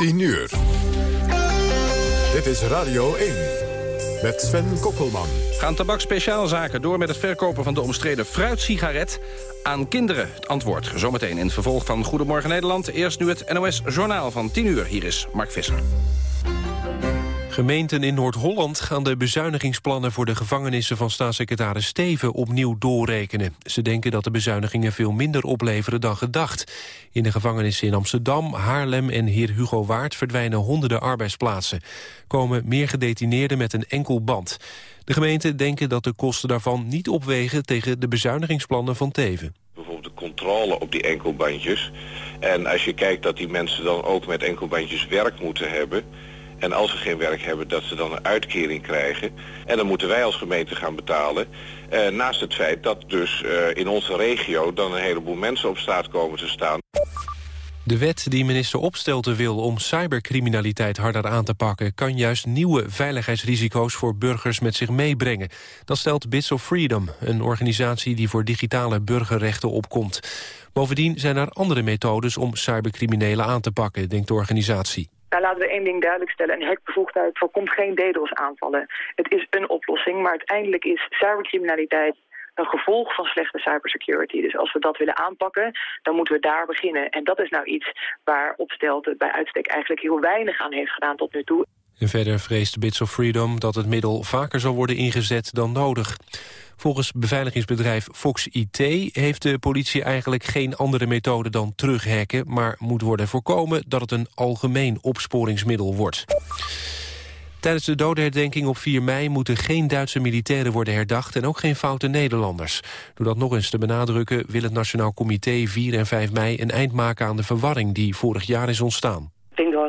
10 uur. Dit is Radio 1 met Sven Kokkelman. Gaan tabakspeciaalzaken door met het verkopen van de omstreden fruitsigaret aan kinderen? Het antwoord zometeen in het vervolg van Goedemorgen Nederland. Eerst nu het NOS Journaal van 10 uur. Hier is Mark Visser. Gemeenten in Noord-Holland gaan de bezuinigingsplannen voor de gevangenissen van staatssecretaris Steven opnieuw doorrekenen. Ze denken dat de bezuinigingen veel minder opleveren dan gedacht. In de gevangenissen in Amsterdam, Haarlem en Heer Hugo Waard verdwijnen honderden arbeidsplaatsen. Komen meer gedetineerden met een enkel band. De gemeenten denken dat de kosten daarvan niet opwegen tegen de bezuinigingsplannen van Teven. Bijvoorbeeld de controle op die enkelbandjes. En als je kijkt dat die mensen dan ook met enkelbandjes werk moeten hebben en als ze geen werk hebben, dat ze dan een uitkering krijgen. En dan moeten wij als gemeente gaan betalen. Eh, naast het feit dat dus eh, in onze regio dan een heleboel mensen op straat komen te staan. De wet die minister Opstelten wil om cybercriminaliteit harder aan te pakken... kan juist nieuwe veiligheidsrisico's voor burgers met zich meebrengen. Dat stelt Bits of Freedom, een organisatie die voor digitale burgerrechten opkomt. Bovendien zijn er andere methodes om cybercriminelen aan te pakken, denkt de organisatie. Nou, laten we één ding duidelijk stellen. Een hekbevoegdheid voorkomt geen DDoS-aanvallen. Het is een oplossing, maar uiteindelijk is cybercriminaliteit een gevolg van slechte cybersecurity. Dus als we dat willen aanpakken, dan moeten we daar beginnen. En dat is nou iets waar Opstelten bij uitstek eigenlijk heel weinig aan heeft gedaan tot nu toe. En verder vreest Bits of Freedom dat het middel vaker zal worden ingezet dan nodig. Volgens beveiligingsbedrijf Fox IT heeft de politie eigenlijk geen andere methode dan terughacken, maar moet worden voorkomen dat het een algemeen opsporingsmiddel wordt. Tijdens de dodenherdenking op 4 mei moeten geen Duitse militairen worden herdacht en ook geen foute Nederlanders. Door dat nog eens te benadrukken wil het Nationaal Comité 4 en 5 mei een eind maken aan de verwarring die vorig jaar is ontstaan.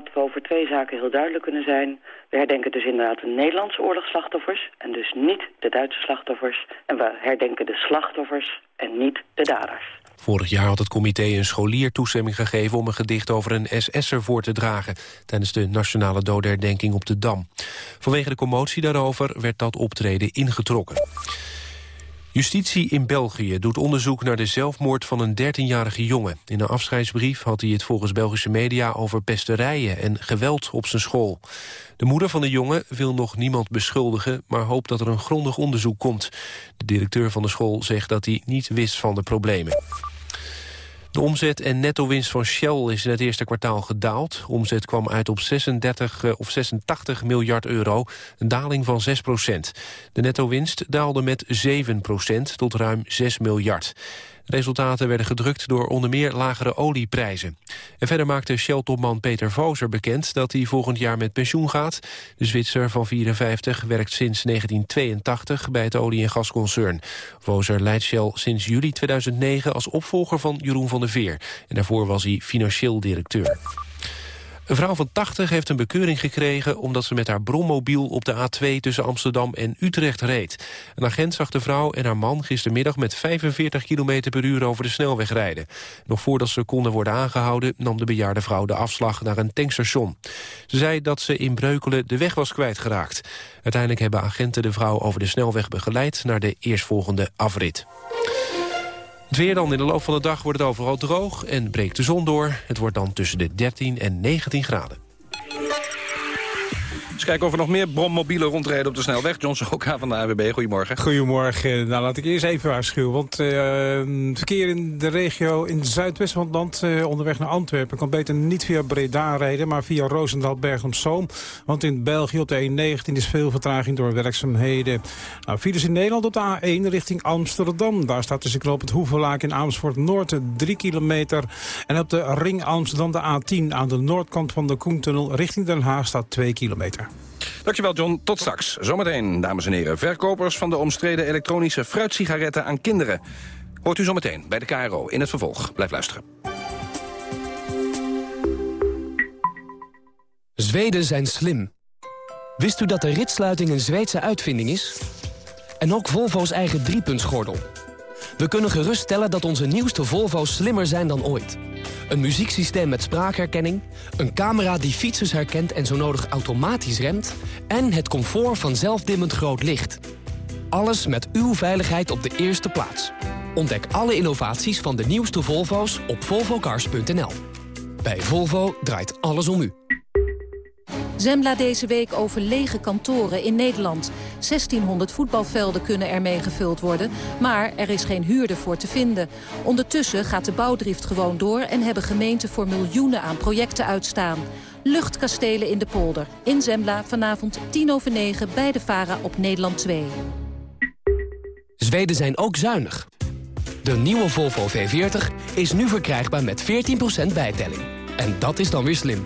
Dat we over twee zaken heel duidelijk kunnen zijn. We herdenken dus inderdaad de Nederlandse oorlogsslachtoffers en dus niet de Duitse slachtoffers. En we herdenken de slachtoffers en niet de daders. Vorig jaar had het comité een scholier toestemming gegeven om een gedicht over een SS'er voor te dragen tijdens de nationale dodenherdenking op de Dam. Vanwege de commotie daarover werd dat optreden ingetrokken. Justitie in België doet onderzoek naar de zelfmoord van een 13-jarige jongen. In een afscheidsbrief had hij het volgens Belgische media over pesterijen en geweld op zijn school. De moeder van de jongen wil nog niemand beschuldigen, maar hoopt dat er een grondig onderzoek komt. De directeur van de school zegt dat hij niet wist van de problemen. De omzet en netto-winst van Shell is in het eerste kwartaal gedaald. omzet kwam uit op 36 eh, of 86 miljard euro, een daling van 6 procent. De netto-winst daalde met 7 procent tot ruim 6 miljard. Resultaten werden gedrukt door onder meer lagere olieprijzen. En verder maakte Shell-topman Peter Voser bekend dat hij volgend jaar met pensioen gaat. De Zwitser van 54 werkt sinds 1982 bij het olie- en gasconcern. Voser leidt Shell sinds juli 2009 als opvolger van Jeroen van der Veer. En daarvoor was hij financieel directeur. Een vrouw van 80 heeft een bekeuring gekregen... omdat ze met haar brommobiel op de A2 tussen Amsterdam en Utrecht reed. Een agent zag de vrouw en haar man gistermiddag... met 45 km per uur over de snelweg rijden. Nog voordat ze konden worden aangehouden... nam de bejaarde vrouw de afslag naar een tankstation. Ze zei dat ze in Breukelen de weg was kwijtgeraakt. Uiteindelijk hebben agenten de vrouw over de snelweg begeleid... naar de eerstvolgende afrit. Het weer dan in de loop van de dag wordt het overal droog en breekt de zon door. Het wordt dan tussen de 13 en 19 graden. Kijken of er nog meer brommobielen rondrijden op de snelweg. John Soka van de AWB, goedemorgen. Goedemorgen. Nou, laat ik eerst even waarschuwen. Want uh, verkeer in de regio in het zuidwesten van het land uh, onderweg naar Antwerpen... kan beter niet via Breda rijden, maar via Roosendaal, Bergen Zoom. Want in België op de E19 is veel vertraging door werkzaamheden. Nou, files in Nederland op de A1 richting Amsterdam. Daar staat tussen knoop het Hoevelaak in Amersfoort Noord 3 kilometer. En op de ring Amsterdam de A10 aan de noordkant van de Koentunnel richting Den Haag staat 2 kilometer. Dankjewel John, tot straks. Zometeen, dames en heren, verkopers van de omstreden elektronische fruitsigaretten aan kinderen. Hoort u zometeen bij de KRO in het vervolg. Blijf luisteren. Zweden zijn slim. Wist u dat de ritsluiting een Zweedse uitvinding is? En ook Volvo's eigen driepuntsgordel. We kunnen geruststellen dat onze nieuwste Volvo's slimmer zijn dan ooit... Een muzieksysteem met spraakherkenning, een camera die fietsers herkent en zo nodig automatisch remt... en het comfort van zelfdimmend groot licht. Alles met uw veiligheid op de eerste plaats. Ontdek alle innovaties van de nieuwste Volvo's op volvocars.nl. Bij Volvo draait alles om u. Zembla deze week over lege kantoren in Nederland. 1600 voetbalvelden kunnen ermee gevuld worden, maar er is geen huurder voor te vinden. Ondertussen gaat de bouwdrift gewoon door en hebben gemeenten voor miljoenen aan projecten uitstaan. Luchtkastelen in de polder. In Zembla vanavond 10 over 9 bij de VARA op Nederland 2. Zweden zijn ook zuinig. De nieuwe Volvo V40 is nu verkrijgbaar met 14% bijtelling. En dat is dan weer slim.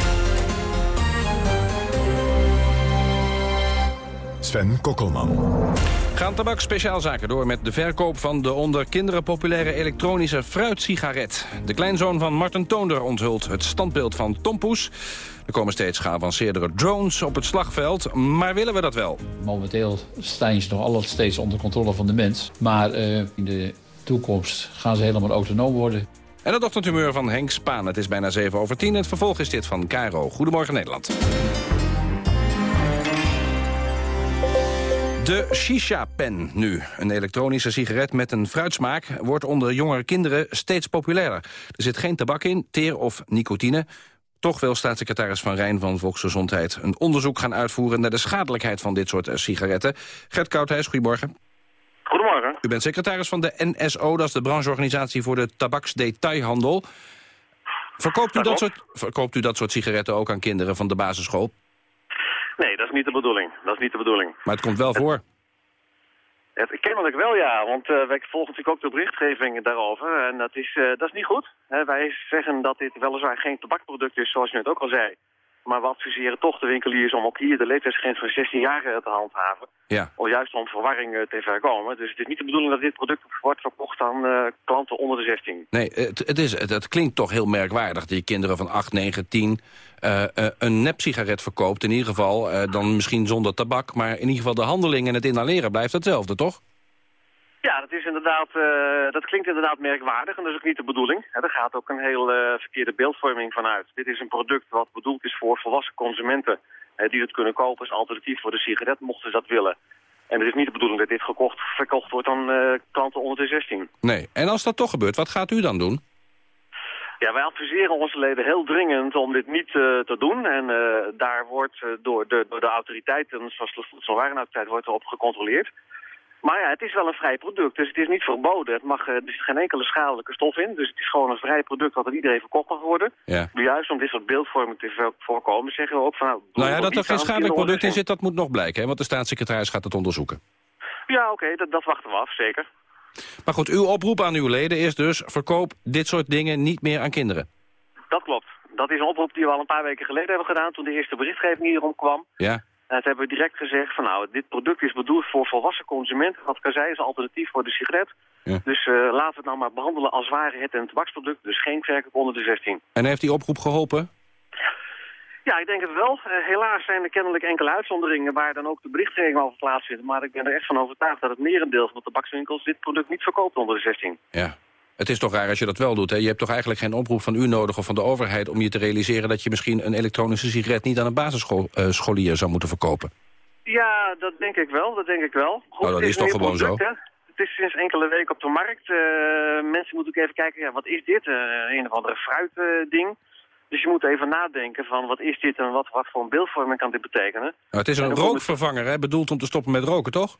Sven Kokkelman. Gaan tabak speciaalzaken door met de verkoop van de onder kinderen populaire elektronische fruitsigaret. De kleinzoon van Martin Toonder onthult het standbeeld van Tom Poes. Er komen steeds geavanceerdere drones op het slagveld, maar willen we dat wel? Momenteel staan ze nog altijd steeds onder controle van de mens. Maar uh, in de toekomst gaan ze helemaal autonoom worden. En het ochtendhumeur van Henk Spaan. Het is bijna 7 over 10. Het vervolg is dit van Caro. Goedemorgen Nederland. De shisha-pen nu. Een elektronische sigaret met een fruitsmaak wordt onder jongere kinderen steeds populairder. Er zit geen tabak in, teer of nicotine. Toch wil staatssecretaris Van Rijn van Volksgezondheid een onderzoek gaan uitvoeren naar de schadelijkheid van dit soort sigaretten. Gert Koudhuis, goedemorgen. Goedemorgen. U bent secretaris van de NSO, dat is de brancheorganisatie voor de tabaksdetailhandel. Verkoopt u dat, soort, verkoopt u dat soort sigaretten ook aan kinderen van de basisschool? Nee, dat is niet de bedoeling. Dat is niet de bedoeling. Maar het komt wel voor. Het, kennelijk wel, ja. Want uh, wij volgen natuurlijk ook de berichtgeving daarover. En dat is, uh, dat is niet goed. He, wij zeggen dat dit weliswaar geen tabakproduct is, zoals u net ook al zei. Maar we adviseren toch de winkeliers om ook hier de leeftijdsgrens van 16 jaar te handhaven. Ja. Of juist om verwarring te voorkomen. Dus het is niet de bedoeling dat dit product wordt verkocht aan uh, klanten onder de 16. Nee, het, het, is, het, het, klinkt toch heel merkwaardig dat je kinderen van 8, 9, 10 uh, uh, een nepsigaret verkoopt. In ieder geval dan misschien zonder tabak. Maar in ieder geval de handeling en het inhaleren blijft hetzelfde, toch? Ja, dat, is inderdaad, uh, dat klinkt inderdaad merkwaardig en dat is ook niet de bedoeling. Er gaat ook een heel uh, verkeerde beeldvorming van uit. Dit is een product wat bedoeld is voor volwassen consumenten die het kunnen kopen als alternatief voor de sigaret, mochten ze dat willen. En het is niet de bedoeling dat dit gekocht, verkocht wordt aan klanten onder de 16. Nee, en als dat toch gebeurt, wat gaat u dan doen? Ja, wij adviseren onze leden heel dringend om dit niet uh, te doen. En uh, daar wordt door, de, door de autoriteiten, zoals de Voedsel- en Warenautoriteit, wordt erop gecontroleerd. Maar ja, het is wel een vrij product, dus het is niet verboden. Het mag, er zit geen enkele schadelijke stof in, dus het is gewoon een vrij product wat door iedereen verkocht mag worden. Ja. Juist om dit soort beeldvorming te voorkomen, zeggen we ook van... Nou, nou ja, dat er geen schadelijk product in zit, dat moet nog blijken, hè? want de staatssecretaris gaat het onderzoeken. Ja, oké, okay, dat, dat wachten we af, zeker. Maar goed, uw oproep aan uw leden is dus... verkoop dit soort dingen niet meer aan kinderen. Dat klopt. Dat is een oproep die we al een paar weken geleden hebben gedaan... toen de eerste berichtgeving hierom kwam. Ja. Het hebben we direct gezegd van nou, dit product is bedoeld voor volwassen consumenten. Al zei, is alternatief voor de sigaret. Ja. Dus uh, laten we het nou maar behandelen als ware het een tabaksproduct. Dus geen verkoop onder de 16. En heeft die oproep geholpen? Ja, ik denk het wel. Uh, helaas zijn er kennelijk enkele uitzonderingen waar dan ook de berichtgeving over plaatsvindt. Maar ik ben er echt van overtuigd dat het merendeel van de tabakswinkels dit product niet verkoopt onder de 16. Ja. Het is toch raar als je dat wel doet. Hè? Je hebt toch eigenlijk geen oproep van u nodig of van de overheid... om je te realiseren dat je misschien een elektronische sigaret... niet aan een basisscholier uh, zou moeten verkopen. Ja, dat denk ik wel. Dat denk ik wel. Goed, nou, dat is, is toch gewoon product, zo? Hè? Het is sinds enkele weken op de markt. Uh, mensen moeten ook even kijken, ja, wat is dit? Uh, een of andere fruitding. Dus je moet even nadenken van wat is dit en wat, wat voor een beeldvorming kan dit betekenen. Nou, het is een rookvervanger, hè? bedoeld om te stoppen met roken, toch?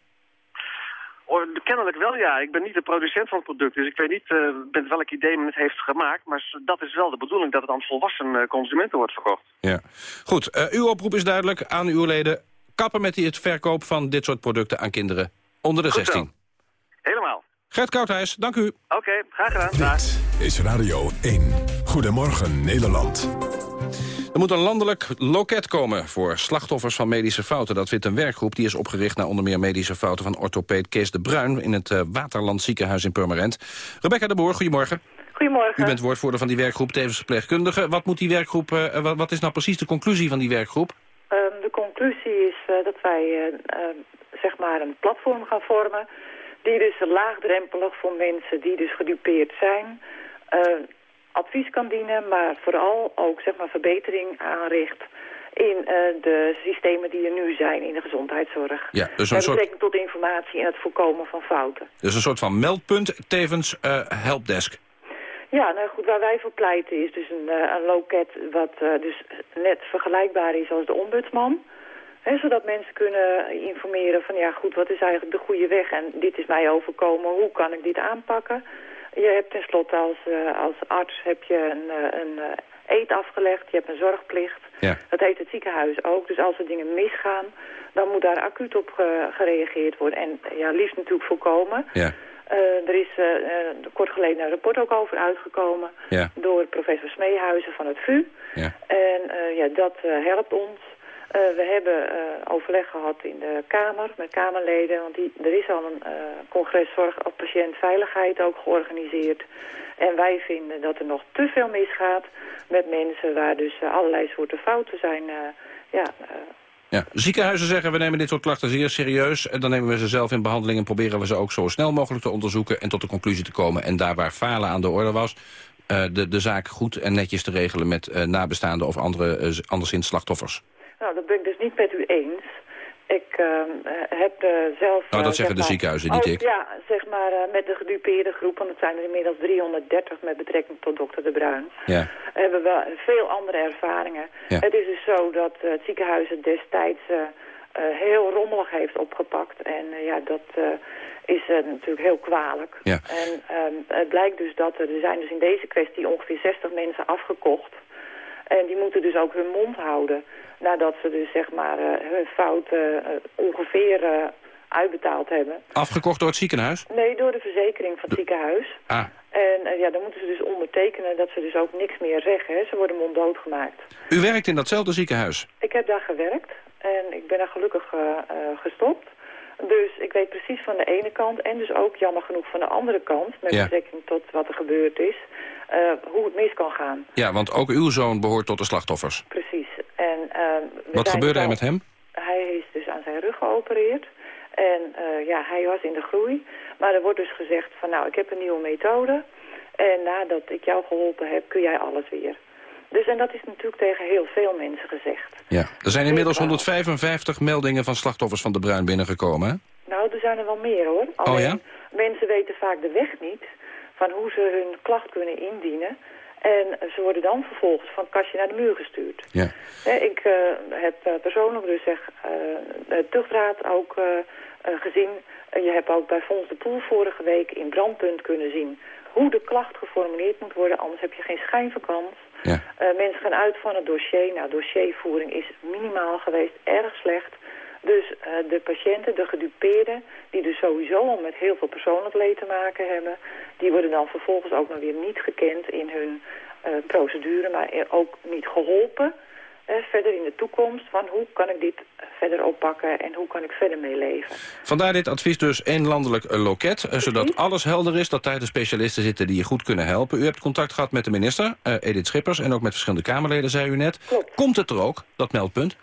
Oh, kennelijk wel, ja. Ik ben niet de producent van het product, dus ik weet niet uh, met welk idee men het heeft gemaakt. Maar dat is wel de bedoeling, dat het aan volwassen uh, consumenten wordt verkocht. Ja. Goed, uh, uw oproep is duidelijk aan uw leden. Kappen met het verkoop van dit soort producten aan kinderen onder de Goed 16. Zo. Helemaal. Gert Koudhuis, dank u. Oké, graag gedaan. Dit is Radio 1. Goedemorgen Nederland. Er moet een landelijk loket komen voor slachtoffers van medische fouten. Dat vindt een werkgroep die is opgericht naar onder meer medische fouten... van orthopeed Kees de Bruin in het uh, Waterland ziekenhuis in Purmerend. Rebecca de Boer, goedemorgen. Goedemorgen. U bent woordvoerder van die werkgroep, tevens verpleegkundige. Wat, moet die werkgroep, uh, wat, wat, is nou precies de conclusie van die werkgroep? Uh, de conclusie is uh, dat wij zeg maar een platform gaan vormen... die dus laagdrempelig voor mensen die dus gedupeerd zijn... advies kan dienen, maar vooral ook zeg maar, verbetering aanricht in uh, de systemen die er nu zijn in de gezondheidszorg. Ja, dus een soort... betrekking tot informatie en het voorkomen van fouten. Dus een soort van meldpunt, tevens uh, helpdesk. Ja, nou goed, waar wij voor pleiten is dus een, uh, een loket wat dus net vergelijkbaar is als de ombudsman. He, zodat mensen kunnen informeren van ja goed, wat is eigenlijk de goede weg en dit is mij overkomen, hoe kan ik dit aanpakken? Je hebt tenslotte als, als arts heb je een, een eet afgelegd, je hebt een zorgplicht. Ja. Dat heet het ziekenhuis ook. Dus als er dingen misgaan, dan moet daar acuut op ge gereageerd worden. En ja, liefst natuurlijk voorkomen. Ja. Uh, er is uh, uh, kort geleden een rapport ook over uitgekomen ja. door professor Smeehuizen van het VU. Ja. En ja, dat helpt ons. We hebben overleg gehad in de Kamer met Kamerleden, want die, er is al een congres Zorg op Patiëntveiligheid ook georganiseerd. En wij vinden dat er nog te veel misgaat met mensen waar dus allerlei soorten fouten zijn. ja, ja, ziekenhuizen zeggen we nemen dit soort klachten zeer serieus. En dan nemen we ze zelf in behandeling en proberen we ze ook zo snel mogelijk te onderzoeken en tot de conclusie te komen. En daar waar falen aan de orde was, de, de zaak goed en netjes te regelen met nabestaanden of andere, uh, anderszins slachtoffers. Nou, dat ben ik dus niet met u eens. Ik uh, heb uh, zelf... Oh, dat zeggen de ziekenhuizen, niet ook, ik. Ja, zeg maar uh, met de gedupeerde groep, want het zijn er inmiddels 330 met betrekking tot dokter De Bruin. Ja. Hebben we veel andere ervaringen. Ja. Het is dus zo dat het ziekenhuis het destijds heel rommelig heeft opgepakt. En ja, dat is natuurlijk heel kwalijk. Ja. En het blijkt dus dat er, er zijn dus in deze kwestie ongeveer 60 mensen afgekocht. En die moeten dus ook hun mond houden nadat ze dus zeg maar uh, hun fouten uh, ongeveer uh, uitbetaald hebben. Afgekocht door het ziekenhuis? Nee, door de verzekering van het ziekenhuis. Ah. En ja, dan moeten ze dus ondertekenen dat ze dus ook niks meer zeggen. Hè. Ze worden monddood gemaakt. U werkt in datzelfde ziekenhuis? Ik heb daar gewerkt en ik ben daar gelukkig gestopt. Dus ik weet precies van de ene kant en dus ook jammer genoeg van de andere kant... met ja. betrekking tot wat er gebeurd is, hoe het mis kan gaan. Ja, want ook uw zoon behoort tot de slachtoffers. Precies. En, uh, wat gebeurde er met hem? Hij is dus aan zijn rug geopereerd. En uh, ja, hij was in de groei. Maar er wordt dus gezegd van nou, ik heb een nieuwe methode. En nadat ik jou geholpen heb, kun jij alles weer. Dus en dat is natuurlijk tegen heel veel mensen gezegd. Ja, er zijn inmiddels 155 meldingen van slachtoffers van de Bruin binnengekomen, hè? Nou, er zijn er wel meer, hoor. Alleen, oh ja? mensen weten vaak de weg niet van hoe ze hun klacht kunnen indienen. En ze worden dan vervolgens van het kastje naar de muur gestuurd. Ja. Ik uh, heb uh, persoonlijk dus zeg, uh, de tuchtraad ook gezien. je hebt ook bij Fons de Poel vorige week in Brandpunt kunnen zien... hoe de klacht geformuleerd moet worden, anders heb je geen schijn van kans. Ja. mensen gaan uit van het dossier. Nou, dossiervoering is minimaal geweest, erg slecht. Dus uh, de patiënten, de gedupeerden, die dus sowieso al met heel veel persoonlijk leed te maken hebben... die worden dan vervolgens ook nog weer niet gekend in hun uh, procedure, maar ook niet geholpen... Uh, verder in de toekomst, van hoe kan ik dit verder oppakken en hoe kan ik verder meeleven. Vandaar dit advies dus één landelijk loket, zodat alles helder is, dat daar de specialisten zitten die je goed kunnen helpen. U hebt contact gehad met de minister, Edith Schippers, en ook met verschillende Kamerleden, zei u net. Klopt. Komt het er ook, dat meldpunt?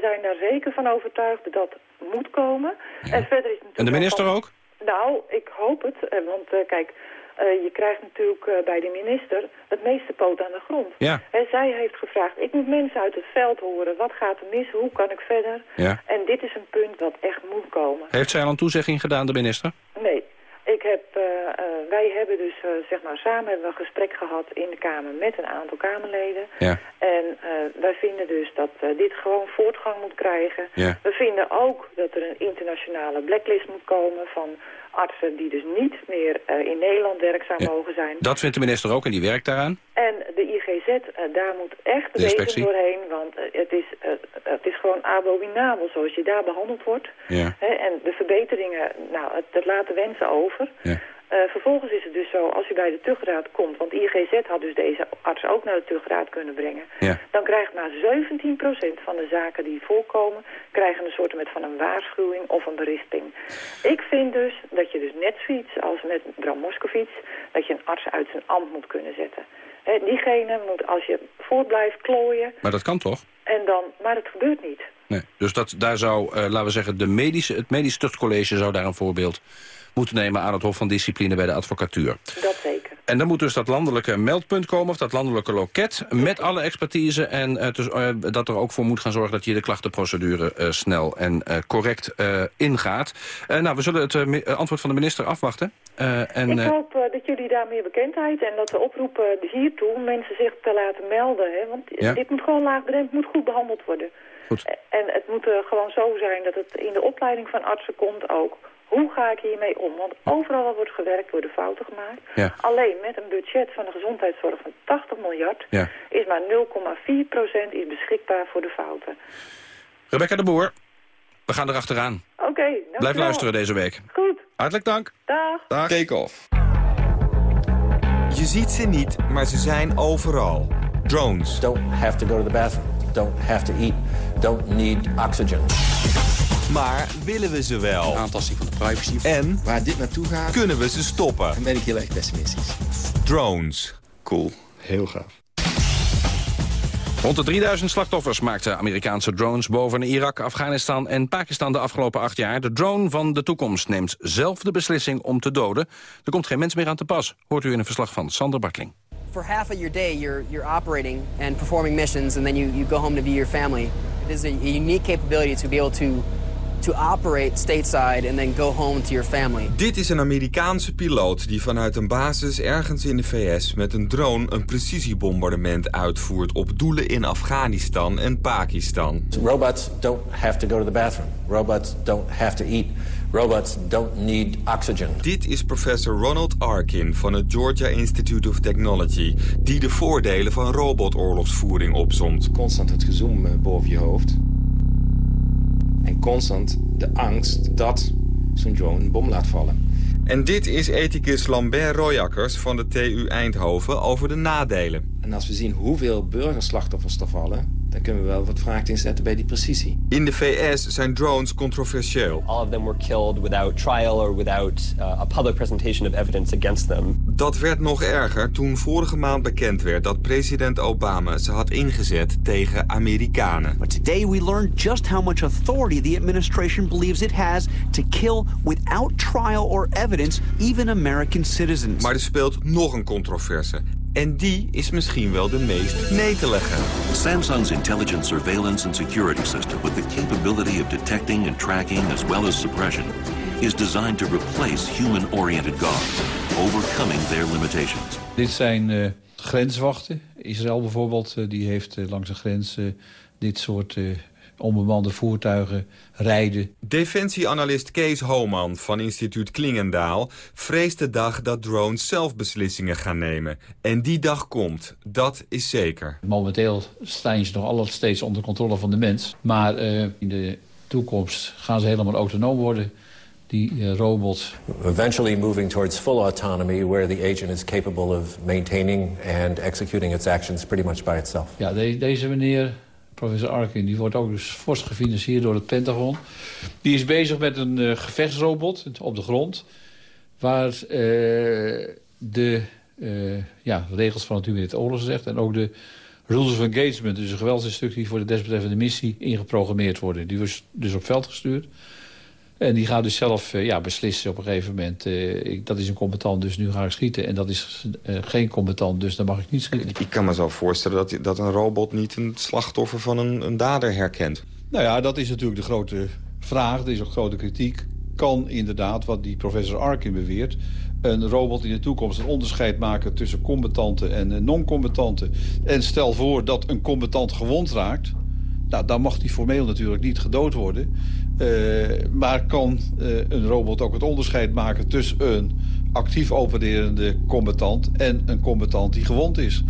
Wij zijn daar zeker van overtuigd dat moet komen. Ja. En verder is En de minister van... ook? Nou, ik hoop het. Want uh, kijk, uh, je krijgt natuurlijk uh, bij de minister het meeste poot aan de grond. Ja. En zij heeft gevraagd, ik moet mensen uit het veld horen. Wat gaat er mis? Hoe kan ik verder? Ja. En dit is een punt dat echt moet komen. Heeft zij al een toezegging gedaan, de minister? Nee. Ik heb, wij hebben dus, uh, zeg maar, samen hebben we een gesprek gehad in de Kamer met een aantal Kamerleden. Ja. En uh, wij vinden dus dat uh, dit gewoon voortgang moet krijgen. Ja. We vinden ook dat er een internationale blacklist moet komen van artsen die dus niet meer uh, in Nederland werkzaam Ja. mogen zijn. Dat vindt de minister ook en die werkt daaraan. En de IGZ, uh, daar moet echt De inspectie. doorheen, want uh, het, is, het is gewoon abominabel zoals je daar behandeld wordt. Ja. Hè, en de verbeteringen, nou, het, dat laat de wensen over. Ja. Uh, vervolgens is het dus zo, als u bij de tugraad komt, want IGZ had dus deze arts ook naar de tugraad kunnen brengen, Ja. dan krijgt maar 17% van de zaken die voorkomen, krijgen een soort met van een waarschuwing of een berisping. Ik vind dus dat je dus net zoiets als met Bram Moskowitz, dat je een arts uit zijn ambt moet kunnen zetten. Diegene moet, als je voort blijft klooien, Maar dat kan toch? en dan, maar het gebeurt niet. Nee. Dus dat, daar zou, uh, laten we zeggen, de medische, het medisch tuchtcollege zou daar een voorbeeld moeten nemen aan het Hof van Discipline bij de advocatuur. Dat zeker. En dan moet dus dat landelijke meldpunt komen, of dat landelijke loket, met alle expertise. En uh, dus, uh, dat er ook voor moet gaan zorgen dat je de klachtenprocedure uh, snel en correct ingaat. nou, we zullen het antwoord van de minister afwachten. en, Ik hoop dat jullie daar meer bekendheid en dat we oproepen hiertoe mensen zich te laten melden. Hè? Want ja? dit moet gewoon laagdrempelig, moet goed behandeld worden. Goed. En het moet gewoon zo zijn dat het in de opleiding van artsen komt ook. Hoe ga ik hiermee om? Want overal waar wordt gewerkt worden fouten gemaakt. Ja. Alleen met een budget van de gezondheidszorg van 80 miljard... Ja. is maar 0,4% is beschikbaar voor de fouten. Rebecca de Boer, we gaan erachteraan. Oké, okay, Blijf luisteren deze week. Goed. Hartelijk dank. Dag. Dag. Take-off. Je ziet ze niet, maar ze zijn overal. Drones. Don't have to go to the bathroom. Don't have to eat. Don't need oxygen. Maar willen we ze wel? Aantasting van de privacy. En waar dit naartoe gaat, kunnen we ze stoppen? Dan ben ik heel erg pessimistisch. Drones. Cool. Heel gaaf. Rond de 3000 slachtoffers maakten Amerikaanse drones boven Irak, Afghanistan en Pakistan de afgelopen acht jaar. De drone van de toekomst neemt zelf de beslissing om te doden. Er komt geen mens meer aan te pas, hoort u in een verslag van Sander Bartling. For half of your day, you're, you're operating and performing missions, and then you, you go home to be your family. It is a unique capability to be able to to operate stateside and then go home to your family. Dit is een Amerikaanse piloot die vanuit een basis ergens in de VS met een drone een precisiebombardement uitvoert op doelen in Afghanistan en Pakistan. Robots don't have to go to the bathroom. Robots don't have to eat. Robots don't need oxygen. Dit is professor Ronald Arkin van het Georgia Institute of Technology... die de voordelen van robotoorlogsvoering opzomt. Constant het gezoom boven je hoofd. En constant de angst dat zo'n drone een bom laat vallen. En dit is ethicus Lambert Royakkers van de TU Eindhoven over de nadelen. En als we zien hoeveel burgerslachtoffers er vallen... dan kunnen we wel wat vraagtekens zetten bij die precisie. In de VS zijn drones controversieel. All of them were killed without trial or without uh, a public presentation of evidence against them. Dat werd nog erger toen vorige maand bekend werd dat president Obama ze had ingezet tegen Amerikanen. But today we learned just how much authority the administration believes it has to kill without trial or evidence even American citizens. Maar er speelt nog een controverse. En die is misschien wel de meest netelige. Samsung's intelligent surveillance and security system with the capability of detecting and tracking as well as suppression is designed to replace human-oriented guards, overcoming their limitations. Dit zijn uh, grenswachten. Israël bijvoorbeeld, uh, die heeft uh, langs de grens dit soort onbemande voertuigen rijden. Defensieanalist Kees Homan van instituut Klingendaal vreest de dag dat drones zelf beslissingen gaan nemen. En die dag komt, dat is zeker. Momenteel staan ze nog altijd steeds onder controle van de mens. Maar uh, in de toekomst gaan ze helemaal autonoom worden. Die uh, robots. Eventually moving towards full autonomy where the agent is capable of maintaining and executing its actions pretty much by itself. Ja, de, deze meneer professor Arkin, die wordt ook dus fors gefinancierd door het Pentagon. Die is bezig met een uh, gevechtsrobot op de grond... waar uh, de uh, ja, regels van het humanitair oorlog zegt... en ook de rules of engagement, dus een geweldsinstructie... voor de desbetreffende missie ingeprogrammeerd worden. Die wordt dus op veld gestuurd. En die gaat dus zelf uh, ja, beslissen op een gegeven moment... Uh, ik, dat is een combatant, dus nu ga ik schieten. En dat is uh, geen combatant, dus dan mag ik niet schieten. Ik kan me zo voorstellen dat, dat een robot niet een slachtoffer van een, een dader herkent. Nou ja, dat is natuurlijk de grote vraag. Er is ook grote kritiek. kan inderdaad, wat die professor Arkin beweert... een robot in de toekomst een onderscheid maken tussen combatanten en non-combatanten. En stel voor dat een combatant gewond raakt... Nou, dan mag die formeel natuurlijk niet gedood worden. Uh, maar kan uh, een robot ook het onderscheid maken tussen een actief opererende combatant... en een combatant die gewond is.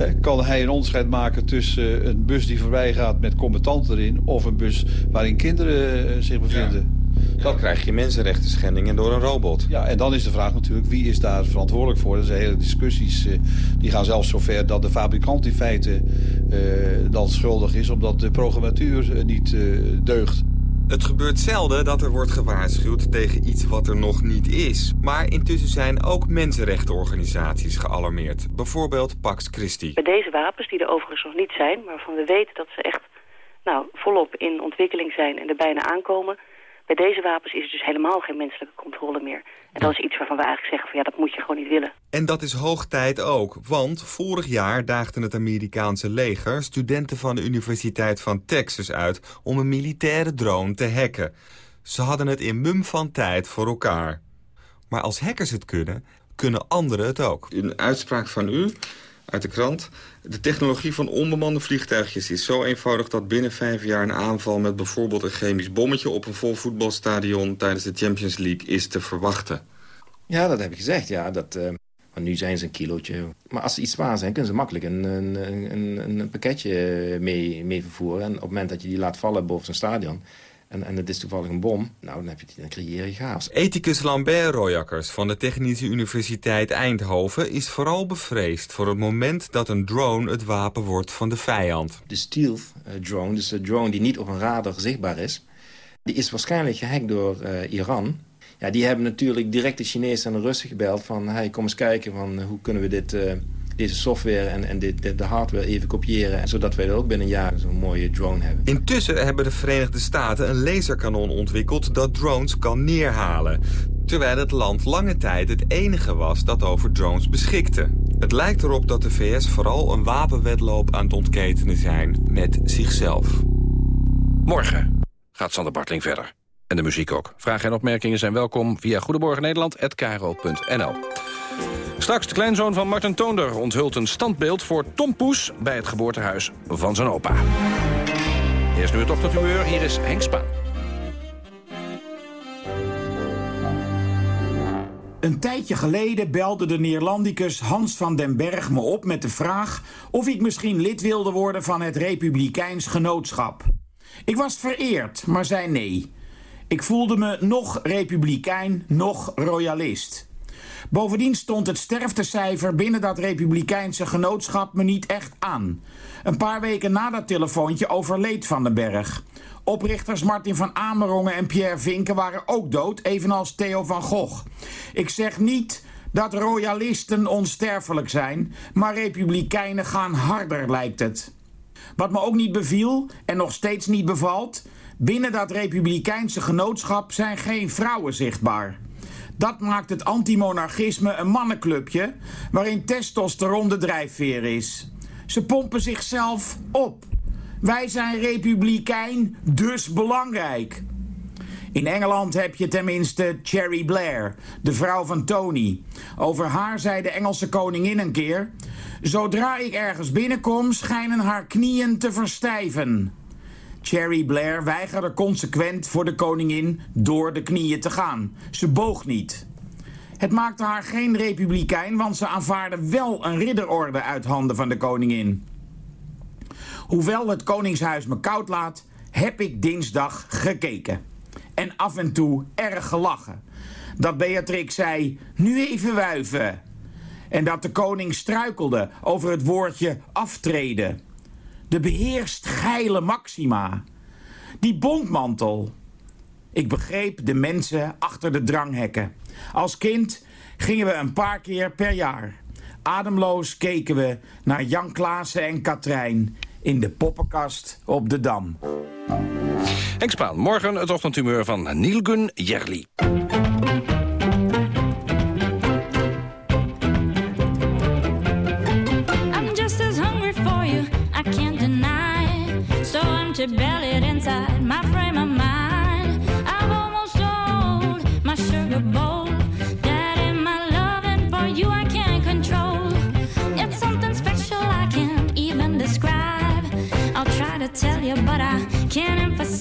Uh, kan hij een onderscheid maken tussen een bus die voorbij gaat met combatanten erin... of een bus waarin kinderen zich bevinden? Ja. Dan krijg je mensenrechten schendingen door een robot. Ja, en dan is de vraag natuurlijk wie is daar verantwoordelijk voor. Er zijn hele discussies, uh, die gaan zelfs zover dat de fabrikant in feite uh, dan schuldig is... omdat de programmatuur uh, niet deugt. Het gebeurt zelden dat er wordt gewaarschuwd tegen iets wat er nog niet is. Maar intussen zijn ook mensenrechtenorganisaties gealarmeerd. Bijvoorbeeld Pax Christi. Bij deze wapens, die er overigens nog niet zijn... maar waarvan we weten dat ze echt nou, volop in ontwikkeling zijn en er bijna aankomen... Bij deze wapens is er dus helemaal geen menselijke controle meer. En dat is iets waarvan we eigenlijk zeggen van ja, dat moet je gewoon niet willen. En dat is hoog tijd ook, want vorig jaar daagde het Amerikaanse leger studenten van de Universiteit van Texas uit om een militaire drone te hacken. Ze hadden het in mum van tijd voor elkaar. Maar als hackers het kunnen, kunnen anderen het ook. Een uitspraak van u uit de krant. De technologie van onbemande vliegtuigjes is zo eenvoudig... dat binnen vijf jaar een aanval met bijvoorbeeld een chemisch bommetje... op een vol voetbalstadion tijdens de Champions League is te verwachten. Ja, dat heb ik gezegd. Ja, dat, uh, want nu zijn ze een kilootje. Maar als ze iets zwaar zijn, kunnen ze makkelijk een, een, een, een pakketje mee, mee vervoeren. En op het moment dat je die laat vallen boven zo'n stadion en, en het is toevallig een bom, nou, dan, heb je, dan creëer je chaos. Ethicus Lambert Royakkers van de Technische Universiteit Eindhoven... is vooral bevreesd voor het moment dat een drone het wapen wordt van de vijand. De stealth uh, drone, dus een drone die niet op een radar zichtbaar is... die is waarschijnlijk gehackt door uh, Iran... Ja, die hebben natuurlijk direct de Chinezen en de Russen gebeld van... Hey, kom eens kijken, van, hoe kunnen we dit... Uh, deze software en, en de, de, hardware even kopiëren... zodat wij ook binnen een jaar zo'n mooie drone hebben. Intussen hebben de Verenigde Staten een laserkanon ontwikkeld... dat drones kan neerhalen. Terwijl het land lange tijd het enige was dat over drones beschikte. Het lijkt erop dat de VS vooral een wapenwedloop aan het ontketenen zijn met zichzelf. Morgen gaat Sander Bartling verder. En de muziek ook. Vragen en opmerkingen zijn welkom via goedemorgennederland.nl. Straks de kleinzoon van Martin Toonder onthult een standbeeld voor Tom Poes... bij het geboortehuis van zijn opa. Eerst nu het ochtendhumeur, hier is Henk Spaan. Een tijdje geleden belde de Neerlandicus Hans van den Berg me op met de vraag... of ik misschien lid wilde worden van het Republikeins Genootschap. Ik was vereerd, maar zei nee. Ik voelde me nog republikein, nog royalist. Bovendien stond het sterftecijfer binnen dat republikeinse genootschap me niet echt aan. Een paar weken na dat telefoontje overleed Van den Berg. Oprichters Martin van Amerongen en Pierre Vinken waren ook dood, evenals Theo van Gogh. Ik zeg niet dat royalisten onsterfelijk zijn, maar republikeinen gaan harder, lijkt het. Wat me ook niet beviel en nog steeds niet bevalt... binnen dat republikeinse genootschap zijn geen vrouwen zichtbaar. Dat maakt het antimonarchisme een mannenclubje... waarin testosteron de drijfveer is. Ze pompen zichzelf op. Wij zijn republikein, dus belangrijk. In Engeland heb je tenminste Cherry Blair, de vrouw van Tony. Over haar zei de Engelse koningin een keer... Zodra ik ergens binnenkom, schijnen haar knieën te verstijven. Cherry Blair weigerde consequent voor de koningin door de knieën te gaan. Ze boog niet. Het maakte haar geen republikein, want ze aanvaarde wel een ridderorde uit handen van de koningin. Hoewel het koningshuis me koud laat, heb ik dinsdag gekeken. En af en toe erg gelachen. Dat Beatrix zei, nu even wuiven. En dat de koning struikelde over het woordje aftreden. De beheerst geile Maxima. Die bondmantel. Ik begreep de mensen achter de dranghekken. Als kind gingen we een paar keer per jaar. Ademloos keken we naar Jan Klaassen en Katrijn in de poppenkast op de Dam. Henk Spaan, morgen het ochtendhumeur van Nielgun Jerli. inside my frame of mind. I've almost my sugar bowl. Daddy, my for you I can't control. It's something special I can't even describe. I'll try to tell you, but I can't emphasize.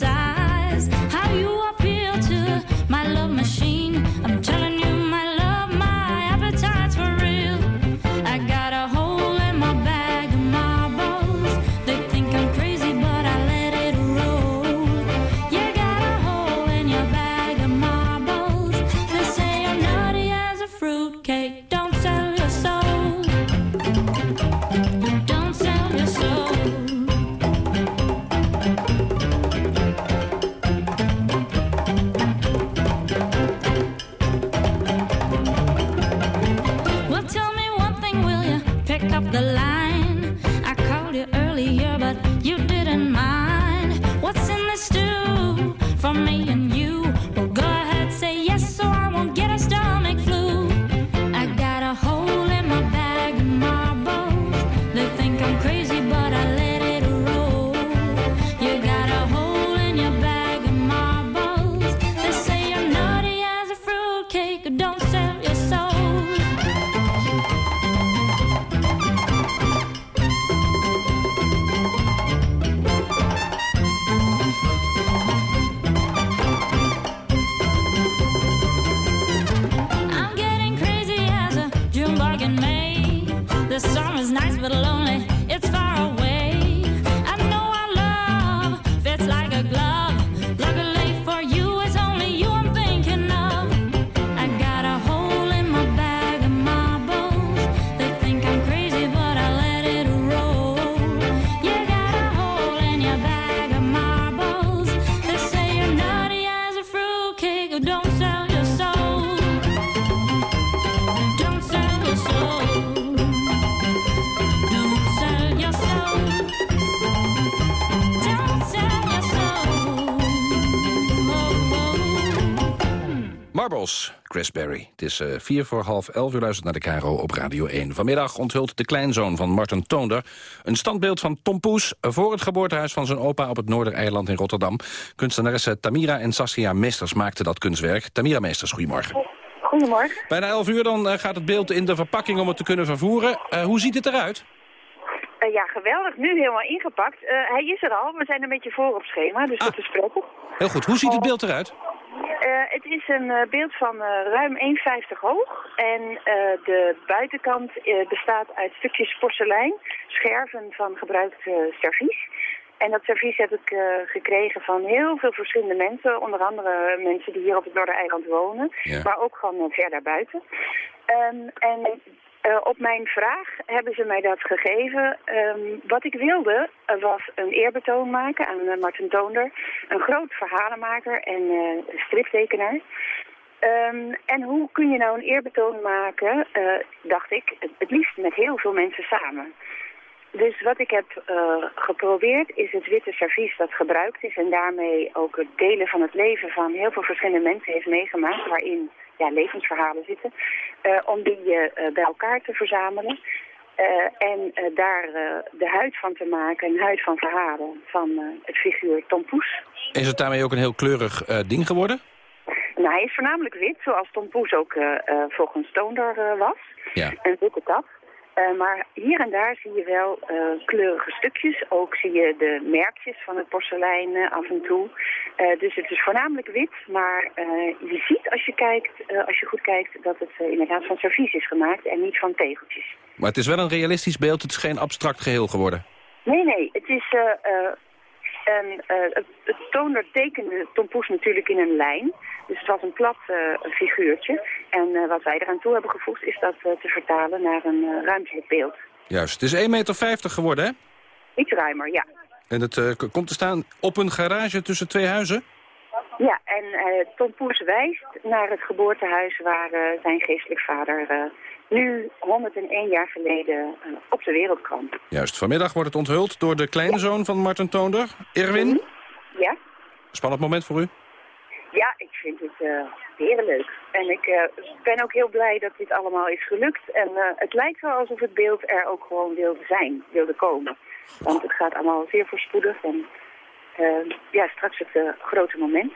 Chris Berry. Het is uh, vier voor half elf uur luistert naar de Caro op Radio 1. Vanmiddag onthult de kleinzoon van Martin Toonder... een standbeeld van Tom Poes voor het geboortehuis van zijn opa... op het Noordereiland in Rotterdam. Kunstenaressen Tamira en Saskia Meesters maakten dat kunstwerk. Tamira Meesters, goedemorgen. Goedemorgen. Bijna elf uur dan uh, gaat het beeld in de verpakking om het te kunnen vervoeren. Uh, hoe ziet het eruit? Ja, geweldig. Nu helemaal ingepakt. Hij is er al. We zijn een beetje voor op schema, dus ah. dat is prettig. Heel goed. Hoe ziet het beeld eruit? Uh, het is een uh, beeld van uh, ruim 1,50 hoog. En de buitenkant bestaat uit stukjes porselein, scherven van gebruikt servies. En dat servies heb ik gekregen van heel veel verschillende mensen. Onder andere mensen die hier op het Noordereiland wonen. Ja. Maar ook gewoon ver daarbuiten. Um, en uh, op mijn vraag hebben ze mij dat gegeven. Um, wat ik wilde was een eerbetoon maken aan uh, Martin Toonder. Een groot verhalenmaker en striptekenaar. Um, en hoe kun je nou een eerbetoon maken, dacht ik, het, liefst met heel veel mensen samen. Dus wat ik heb geprobeerd is het witte servies dat gebruikt is... en daarmee ook het delen van het leven van heel veel verschillende mensen heeft meegemaakt... waarin ja, levensverhalen zitten, uh, om die uh, bij elkaar te verzamelen. en daar de huid van te maken, een huid van verhalen van het figuur Tom Poes. Is het daarmee ook een heel kleurig ding geworden? Nou, hij is voornamelijk wit, zoals Tom Poes ook volgens Toonder was. Ja. Een witte kap. Uh, maar hier en daar zie je wel uh, kleurige stukjes. Ook zie je de merkjes van het porselein uh, af en toe. dus het is voornamelijk wit, maar je ziet als je, kijkt, als je goed kijkt dat het inderdaad van servies is gemaakt en niet van tegeltjes. Maar het is wel een realistisch beeld, het is geen abstract geheel geworden. Nee, nee, het is... En uh, het, het toonder tekende Tom Poes natuurlijk in een lijn. Dus het was een plat uh, figuurtje. En uh, wat wij eraan toe hebben gevoegd is dat te vertalen naar een ruimtelijk beeld. Juist. Het is 1,50 meter geworden, hè? Iets ruimer, ja. En het komt te staan op een garage tussen twee huizen? Ja, en Tom Poes wijst naar het geboortehuis waar zijn geestelijk vader nu 101 jaar geleden uh, op de wereld kwam. Juist, vanmiddag wordt het onthuld door de kleinzoon ja. van Martin Toonder, Erwin. Mm -hmm. Ja. Spannend moment voor u? Ja, ik vind het uh, heel leuk. En ik uh, ben ook heel blij dat dit allemaal is gelukt. En het lijkt wel alsof het beeld er ook gewoon wilde zijn, wilde komen. Want het gaat allemaal zeer voorspoedig en ja, straks het grote moment.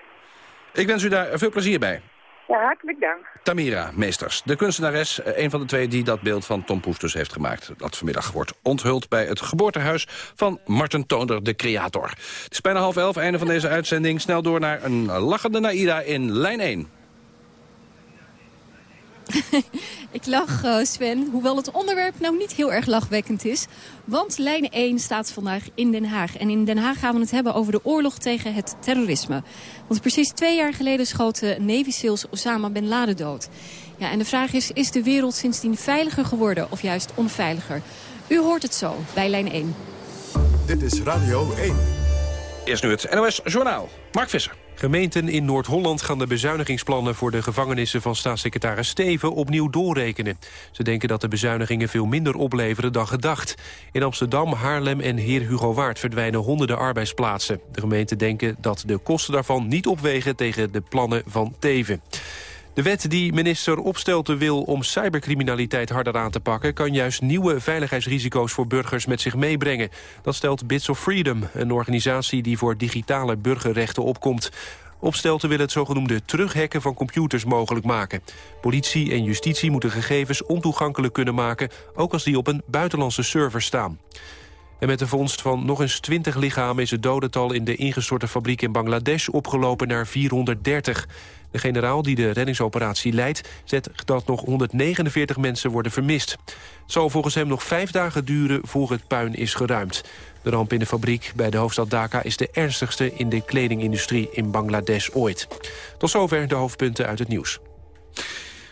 Ik wens u daar veel plezier bij. Ja, hartelijk dank. Tamira Meesters, de kunstenares, eh, een van de twee die dat beeld van Tom Poes dus heeft gemaakt. Dat vanmiddag wordt onthuld bij het geboortehuis van Martin Toonder, de creator. Het is bijna half elf, einde van deze uitzending. Snel door naar een lachende Naida in lijn 1. ik lach, uh, Sven, hoewel het onderwerp nou niet heel erg lachwekkend is. Want lijn 1 staat vandaag in Den Haag. En in Den Haag gaan we het hebben over de oorlog tegen het terrorisme. Want precies twee jaar geleden schoot Navy Seals Osama Bin Laden dood. Ja, en de vraag is, is de wereld sindsdien veiliger geworden of juist onveiliger? U hoort het zo bij lijn 1. Dit is Radio 1. Eerst nu het NOS Journaal. Mark Visser. Gemeenten in Noord-Holland gaan de bezuinigingsplannen voor de gevangenissen van staatssecretaris Steven opnieuw doorrekenen. Ze denken dat de bezuinigingen veel minder opleveren dan gedacht. In Amsterdam, Haarlem en Heer Hugo Waard verdwijnen honderden arbeidsplaatsen. De gemeenten denken dat de kosten daarvan niet opwegen tegen de plannen van Teven. De wet die minister Opstelten wil om cybercriminaliteit harder aan te pakken... kan juist nieuwe veiligheidsrisico's voor burgers met zich meebrengen. Dat stelt Bits of Freedom, een organisatie die voor digitale burgerrechten opkomt. Opstelten wil het zogenoemde terughacken van computers mogelijk maken. Politie en justitie moeten gegevens ontoegankelijk kunnen maken... ook als die op een buitenlandse server staan. En met de vondst van nog eens 20 lichamen is het dodental in de ingestorte fabriek in Bangladesh opgelopen naar 430. De generaal die de reddingsoperatie leidt... zet dat nog 149 mensen worden vermist. Het zal volgens hem nog vijf dagen duren voor het puin is geruimd. De ramp in de fabriek bij de hoofdstad Dhaka is de ernstigste in de kledingindustrie in Bangladesh ooit. Tot zover de hoofdpunten uit het nieuws.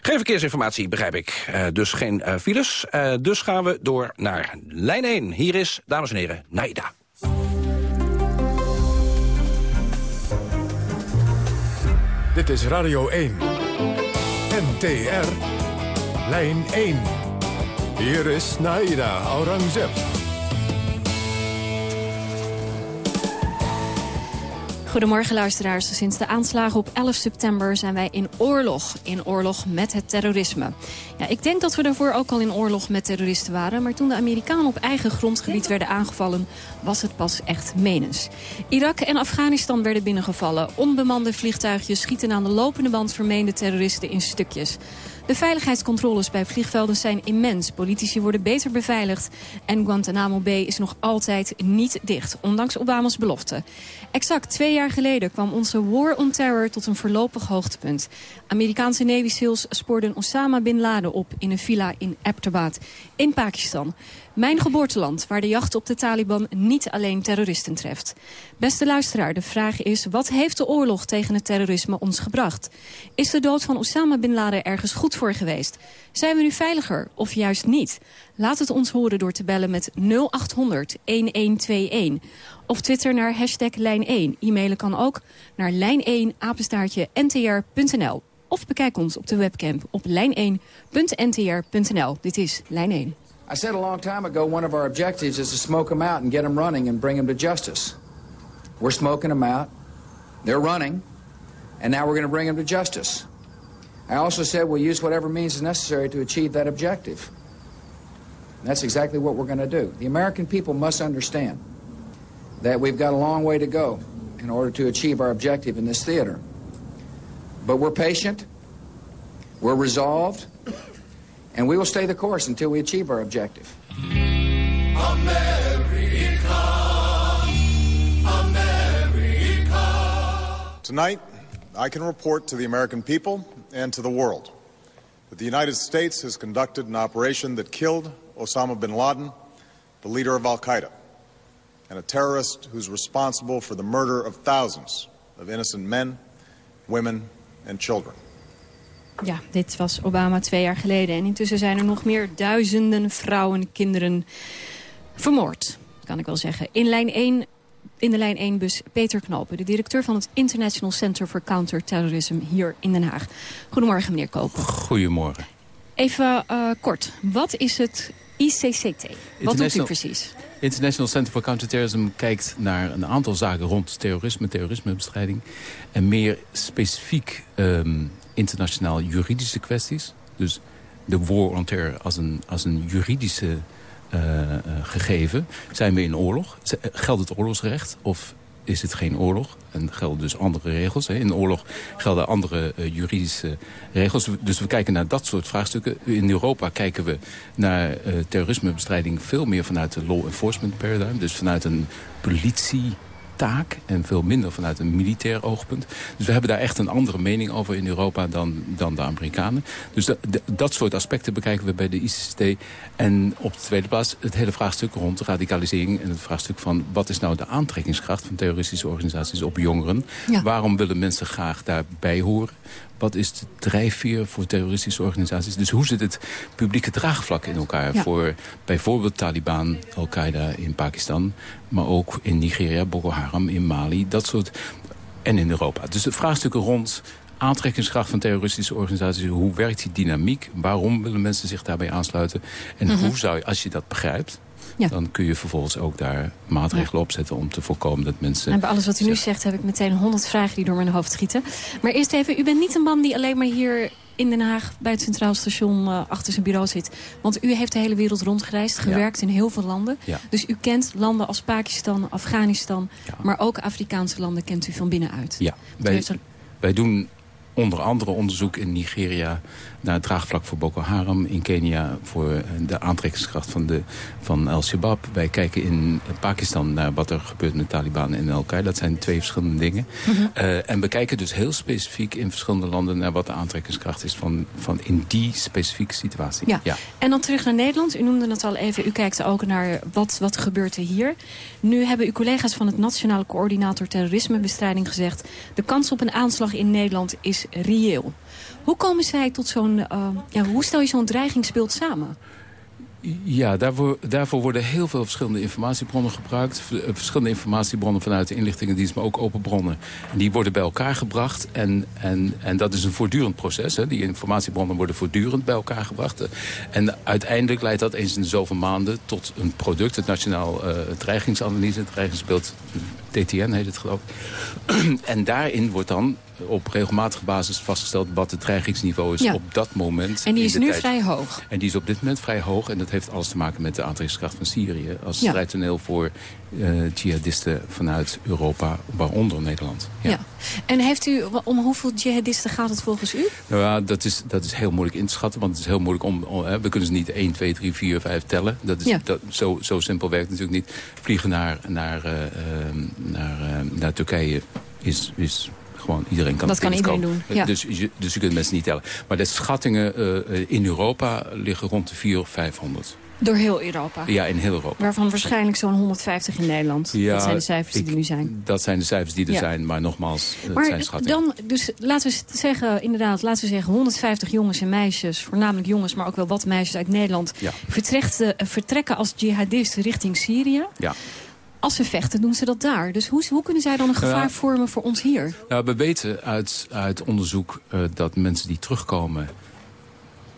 Geen verkeersinformatie, begrijp ik. Uh, dus geen uh, files. Uh, dus gaan we door naar lijn 1. Hier is, dames en heren, Naida. Dit is Radio 1. NTR. Lijn 1. Hier is Naida Aurangzeb. Goedemorgen luisteraars. Sinds de aanslagen op 11 september zijn wij in oorlog. In oorlog met het terrorisme. Ja, ik denk dat we daarvoor ook al in oorlog met terroristen waren. Maar toen de Amerikanen op eigen grondgebied werden aangevallen... was het pas echt menens. Irak en Afghanistan werden binnengevallen. Onbemande vliegtuigjes schieten aan de lopende band vermeende terroristen in stukjes. De veiligheidscontroles bij vliegvelden zijn immens. Politici worden beter beveiligd. En Guantanamo Bay is nog altijd niet dicht, ondanks Obama's belofte. Exact twee jaar geleden kwam onze War on Terror tot een voorlopig hoogtepunt. Amerikaanse Navy SEALs spoorden Osama Bin Laden op in een villa in Abbottabad in Pakistan. Mijn geboorteland, waar de jacht op de Taliban niet alleen terroristen treft. Beste luisteraar, de vraag is... wat heeft de oorlog tegen het terrorisme ons gebracht? Is de dood van Osama Bin Laden ergens goed voor geweest? Zijn we nu veiliger of juist niet? Laat het ons horen door te bellen met 0800-1121. Of twitter naar hashtag lijn1. E-mailen kan ook naar lijn1 apenstaartje ntr.nl. Of bekijk ons op de webcam op lijn1.ntr.nl. Dit is Lijn 1. I said a long time ago one of our objectives is to smoke them out and get them running and bring them to justice. We're smoking them out. They're running. And now we're going to bring them to justice. I also said we'll use whatever means is necessary to achieve that objective. And that's exactly what we're going to do. The American people must understand that we've got a long way to go in order to achieve our objective in this theater. But we're patient. We're resolved. And we will stay the course until we achieve our objective. America, America. Tonight, I can report to the American people and to the world that the United States has conducted an operation that killed Osama bin Laden, the leader of Al Qaeda, and a terrorist who's responsible for the murder of thousands of innocent men, women, and children. Ja, dit was Obama twee jaar geleden. En intussen zijn er nog meer duizenden vrouwen en kinderen vermoord. Kan ik wel zeggen. In lijn 1 in de lijn 1-bus Peter Knopen, de directeur van het International Center for Counterterrorism hier in Den Haag. Goedemorgen, meneer Kopen. Goedemorgen. Even uh, kort, wat is het ICCT? Wat doet u precies? International Center for Counterterrorism kijkt naar een aantal zaken rond terrorisme, terrorismebestrijding. En meer specifiek um, internationaal juridische kwesties. Dus de war on terror als een, als een juridische uh, uh, gegeven. Zijn we in oorlog? Geldt het oorlogsrecht of is het geen oorlog? En gelden dus andere regels. Hè. In oorlog gelden andere uh, juridische regels. Dus we kijken naar dat soort vraagstukken. In Europa kijken we naar terrorismebestrijding veel meer vanuit de law enforcement paradigm. Dus vanuit een politie taak en veel minder vanuit een militair oogpunt. Dus we hebben daar echt een andere mening over in Europa dan, dan de Amerikanen. Dus dat, dat soort aspecten bekijken we bij de ICCT. En op de tweede plaats het hele vraagstuk rond radicalisering... en het vraagstuk van wat is nou de aantrekkingskracht van terroristische organisaties op jongeren. Ja. Waarom willen mensen graag daarbij horen? Wat is de drijfveer voor terroristische organisaties? Dus hoe zit het publieke draagvlak in elkaar... Ja. voor bijvoorbeeld Taliban, Al-Qaeda in Pakistan... maar ook in Nigeria, Boko Haram, in Mali, dat soort... en in Europa. Dus de vraagstukken rond aantrekkingskracht van terroristische organisaties. Hoe werkt die dynamiek? Waarom willen mensen zich daarbij aansluiten? En mm -hmm. hoe zou je, als je dat begrijpt... Ja. dan kun je vervolgens ook daar maatregelen op zetten... om te voorkomen dat mensen... En bij alles wat u nu zegt heb ik meteen honderd vragen die door mijn hoofd schieten. Maar eerst even, u bent niet een man die alleen maar hier in Den Haag... bij het Centraal Station uh, achter zijn bureau zit. Want u heeft de hele wereld rondgereisd, gewerkt ja. in heel veel landen. Dus u kent landen als Pakistan, Afghanistan... maar ook Afrikaanse landen kent u van binnenuit. Ja, wij, wij doen onder andere onderzoek in Nigeria naar het draagvlak voor Boko Haram. In Kenia voor de aantrekkingskracht van, de, van Al-Shabaab. Wij kijken in Pakistan naar wat er gebeurt met Taliban en Al-Qaeda. Dat zijn twee verschillende dingen. Mm -hmm. uh, en we kijken dus heel specifiek in verschillende landen... naar wat de aantrekkingskracht is van, van in die specifieke situatie. Ja. ja. En dan terug naar Nederland. U noemde het al even. U kijkt ook naar wat, wat gebeurt er hier. Nu hebben uw collega's van het Nationale Coördinator Terrorismebestrijding gezegd... de kans op een aanslag in Nederland is reëel. Hoe komen zij tot zo'n... Uh, ja, hoe stel je zo'n dreigingsbeeld samen? Ja, daarvoor, daarvoor worden heel veel verschillende informatiebronnen gebruikt. Eh, Verschillende informatiebronnen vanuit de inlichtingendienst, maar ook open bronnen. En die worden bij elkaar gebracht. En, en, en dat is een voortdurend proces. Hè. Die informatiebronnen worden voortdurend bij elkaar gebracht. Eh, En uiteindelijk leidt dat eens in de zoveel maanden tot een product. Het Nationaal eh Dreigingsanalyse, het dreigingsbeeld TTN heet het geloof ik. en daarin wordt dan op regelmatige basis vastgesteld wat het dreigingsniveau is Ja. op dat moment. En die is nu tijd. vrij hoog. En die is op dit moment vrij hoog. En dat heeft alles te maken met de aantrekkingskracht van Syrië. Als Ja. strijdtoneel voor eh jihadisten vanuit Europa, waaronder Nederland. Ja. En heeft u, om hoeveel jihadisten gaat het volgens u? Nou ja, dat is, dat is heel moeilijk in te schatten. Want het is heel moeilijk om... we kunnen ze niet 1, 2, 3, 4, 5 tellen. Dat is, Ja. dat, zo, zo simpel werkt het natuurlijk niet. Vliegen naar, naar, eh, eh, naar, eh, naar Turkije is, is gewoon... Iedereen kan Dat kan iedereen doen, ja. Dus, je, dus je kunt mensen niet tellen. Maar de schattingen eh, in Europa liggen rond de 400 of 500. Door heel Europa. Ja, in heel Europa. Waarvan waarschijnlijk zo'n 150 in Nederland. Ja, dat zijn de cijfers die ik- er nu zijn. Dat zijn de cijfers die er Ja. zijn, maar nogmaals, het Maar zijn schattingen. dan, dus laten we zeggen, inderdaad, laten we zeggen 150 jongens en meisjes, voornamelijk jongens, maar ook wel wat meisjes uit Nederland, Ja. eh, vertrekken als jihadist richting Syrië. Ja. Als ze vechten, doen ze dat daar. Dus hoe, hoe kunnen zij dan een ja. gevaar vormen voor ons hier? Nou, we weten uit, uit onderzoek eh, dat mensen die terugkomen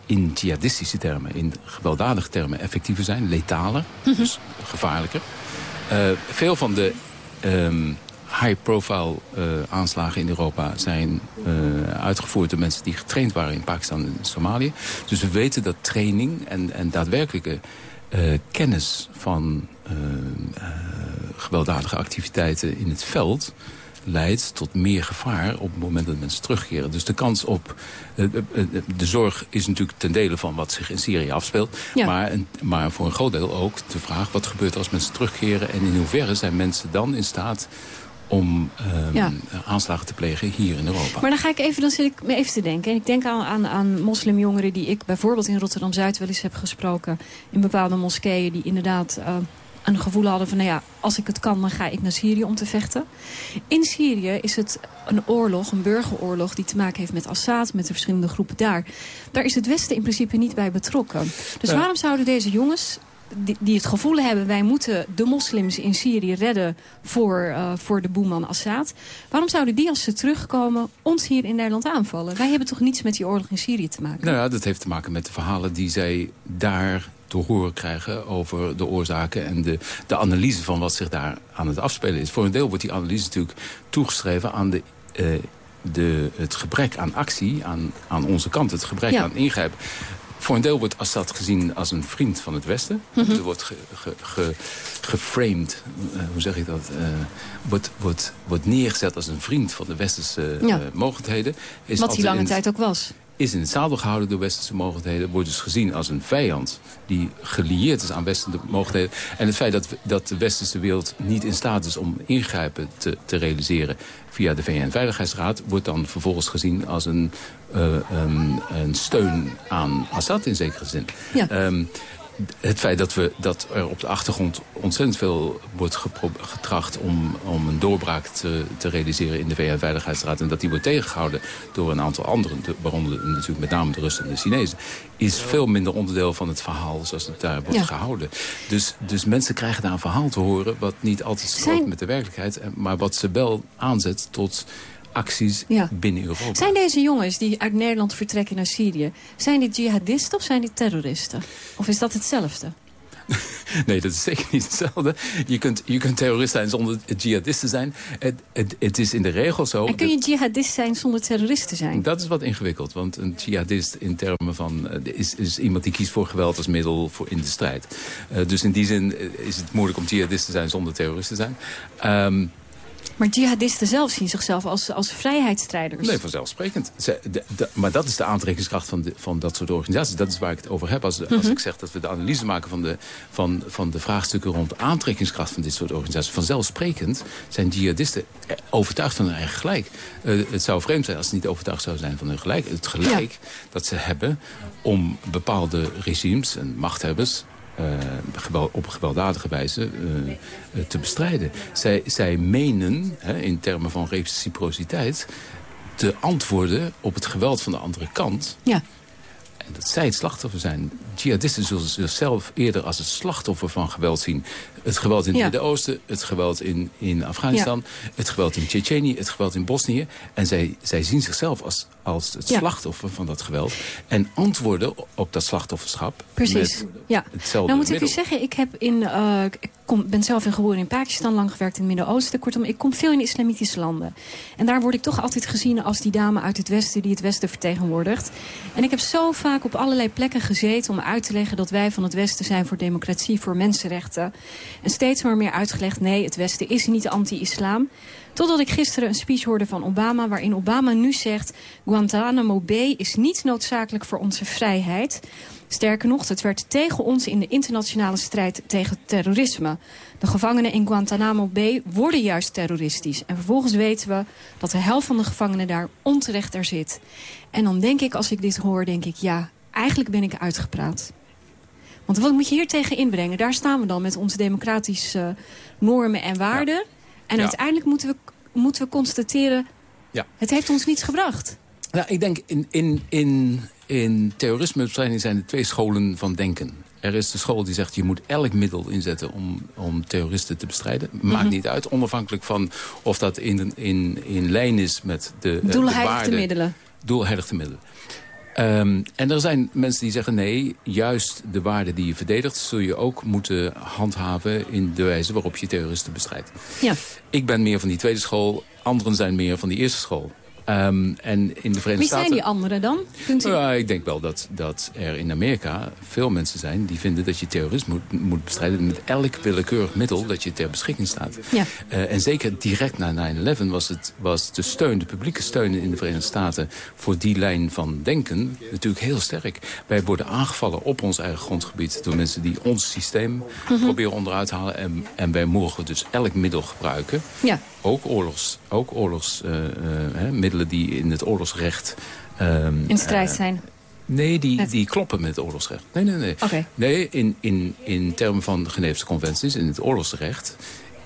in jihadistische termen, in gewelddadige termen, effectiever zijn, letaler, dus gevaarlijker. Eh, veel van de ehm, high-profile eh, aanslagen in Europa zijn uitgevoerd door mensen die getraind waren in Pakistan en Somalië. Dus we weten dat training en, en daadwerkelijke eh, kennis van eh, eh, gewelddadige activiteiten in het veld leidt tot meer gevaar op het moment dat mensen terugkeren. Dus de kans op... de zorg is natuurlijk ten dele van wat zich in Syrië afspeelt. Ja. Maar, maar voor een groot deel ook de vraag... wat gebeurt er als mensen terugkeren... en in hoeverre zijn mensen dan in staat om ehm, Ja. aanslagen te plegen hier in Europa. Maar dan ga ik even, dan zit ik me even te denken. En ik denk aan, aan, aan moslimjongeren die ik bijvoorbeeld in Rotterdam-Zuid wel eens heb gesproken. In bepaalde moskeeën die inderdaad eh, een gevoel hadden van... nou ja, als ik het kan, dan ga ik naar Syrië om te vechten. In Syrië is het een oorlog, een burgeroorlog... die te maken heeft met Assad, met de verschillende groepen daar. Daar is het Westen in principe niet bij betrokken. Dus Ja. waarom zouden deze jongens... Die, die het gevoel hebben, wij moeten de moslims in Syrië redden voor, eh, voor de boeman Assad. Waarom zouden die, als ze terugkomen, ons hier in Nederland aanvallen? Wij hebben toch niets met die oorlog in Syrië te maken? Nou ja, dat heeft te maken met de verhalen die zij daar te horen krijgen over de oorzaken en de, de analyse van wat zich daar aan het afspelen is. Voor een deel wordt die analyse natuurlijk toegeschreven aan de, eh, de, het gebrek aan actie aan, aan onze kant, het gebrek Ja. aan ingrijpen. Voor een deel wordt Assad gezien als een vriend van het Westen. Mhm. Er wordt ge, ge, ge- geframed, eh, hoe zeg ik dat, eh, wordt, wordt, wordt neergezet als een vriend van de westerse Ja. eh, mogendheden. Is Wat die lange tijd ook was. Is in het zadel gehouden door westerse mogendheden. Wordt dus gezien als een vijand die gelieerd is aan westerse mogendheden. En het feit dat, dat de westerse wereld niet in staat is om ingrijpen te, te realiseren via de VN-veiligheidsraad... wordt dan vervolgens gezien als een, eh, ehm, een steun aan Assad in zekere zin. Ja. Ehm, het feit dat, we, dat er op de achtergrond ontzettend veel wordt getracht om, om een doorbraak te, te realiseren in de VN-veiligheidsraad... en dat die wordt tegengehouden door een aantal anderen, de- waaronder natuurlijk met name de Russen en de Chinezen... is veel minder onderdeel van het verhaal zoals het daar wordt Ja. gehouden. Dus, dus mensen krijgen daar een verhaal te horen wat niet altijd strookt met de werkelijkheid... maar wat ze wel aanzet tot acties Ja. binnen Europa. Zijn deze jongens die uit Nederland vertrekken naar Syrië... zijn dit jihadisten of zijn dit terroristen? Of is dat hetzelfde? Nee, dat is zeker niet hetzelfde. Je kunt, je kunt terrorist zijn zonder jihadist te zijn. Het, het, het is in de regel zo... En kun je jihadist zijn zonder terrorist te zijn? Dat is wat ingewikkeld, want een jihadist in termen van... eh, is, is iemand die kiest voor geweld als middel voor in de strijd. Eh, dus in die zin eh, is het moeilijk om jihadist te zijn zonder terrorist te zijn. Ehm, Maar jihadisten zelf zien zichzelf als, als vrijheidsstrijders. Nee, vanzelfsprekend. Ze- de- de- maar dat is de aantrekkingskracht van, de, van dat soort organisaties. Dat is waar ik het over heb. Als, als Mhm. ik zeg dat we de analyse maken van de, van, van de vraagstukken rond de aantrekkingskracht van dit soort organisaties. Vanzelfsprekend zijn jihadisten overtuigd van hun eigen gelijk. Eh, het zou vreemd zijn als ze niet overtuigd zouden zijn van hun gelijk. Het gelijk dat ze hebben om bepaalde regimes en machthebbers gewel- op gewelddadige wijze eh, eh, te bestrijden. Zij, zij menen, hè, in termen van reciprociteit... te antwoorden op het geweld van de andere kant. Ja. En dat zij het slachtoffer zijn. Jihadisten zullen zichzelf eerder als het slachtoffer van geweld zien. Het geweld in het Ja. Midden-Oosten, het geweld in, in Afghanistan... het geweld in Tsjetsjenië, het geweld in Bosnië. En zij, zij zien zichzelf als, als het Ja. slachtoffer van dat geweld. En antwoorden op dat slachtofferschap... Precies, ja. hetzelfde Nou moet ik u zeggen, ik, heb in, eh, ik kom, ben zelf in geboren in Pakistan, lang gewerkt in het Midden-Oosten. Kortom, ik kom veel in islamitische landen. En daar word ik toch altijd gezien als die dame uit het Westen die het Westen vertegenwoordigt. En ik heb zo vaak op allerlei plekken gezeten om uit te leggen dat wij van het Westen zijn voor democratie, voor mensenrechten. En steeds maar meer uitgelegd, nee, het Westen is niet anti-islam. Totdat ik gisteren een speech hoorde van Obama... waarin Obama nu zegt... Guantanamo Bay is niet noodzakelijk voor onze vrijheid. Sterker nog, het werd tegen ons in de internationale strijd tegen terrorisme. De gevangenen in Guantanamo Bay worden juist terroristisch. En vervolgens weten we dat de helft van de gevangenen daar onterecht er zit. En dan denk ik, als ik dit hoor, denk ik... ja, eigenlijk ben ik uitgepraat. Want wat moet je hier tegen inbrengen? Daar staan we dan met onze democratische normen en waarden. En Ja. uiteindelijk moeten we, moeten we constateren... Ja. het heeft ons niets gebracht. Nou, ik denk in, in, in, in terrorismebestrijding zijn er twee scholen van denken. Er is de school die zegt je moet elk middel inzetten om, om terroristen te bestrijden. Maakt Mhm. niet uit, onafhankelijk van of dat in, in, in lijn is met de, eh, de Doelheiligde waarden. middelen. Doelheiligde middelen. Ehm, en er zijn mensen die zeggen nee, juist de waarden die je verdedigt... zul je ook moeten handhaven in de wijze waarop je terroristen bestrijdt. Ja. Ik ben meer van die tweede school, anderen zijn meer van die eerste school. Ehm, en in de Verenigde Wie Staten... zijn die anderen dan? Kunt u... Ja, ik denk wel dat, dat er in Amerika veel mensen zijn die vinden dat je terrorisme moet, moet bestrijden met elk willekeurig middel dat je ter beschikking staat. Ja. Eh, en zeker direct na 9-11 was, het, was de steun, de publieke steun in de Verenigde Staten voor die lijn van denken natuurlijk heel sterk. Wij worden aangevallen op ons eigen grondgebied door mensen die ons systeem Mhm. proberen onderuit te halen. En, en wij mogen dus elk middel gebruiken. Ja. Ook oorlogs, ook oorlogs eh, eh, middelen die in het oorlogsrecht... ehm, In strijd eh, zijn. Nee, die, die kloppen met het oorlogsrecht. Nee, nee, nee. Nee, in, in, in termen van Geneefse conventies, in het oorlogsrecht...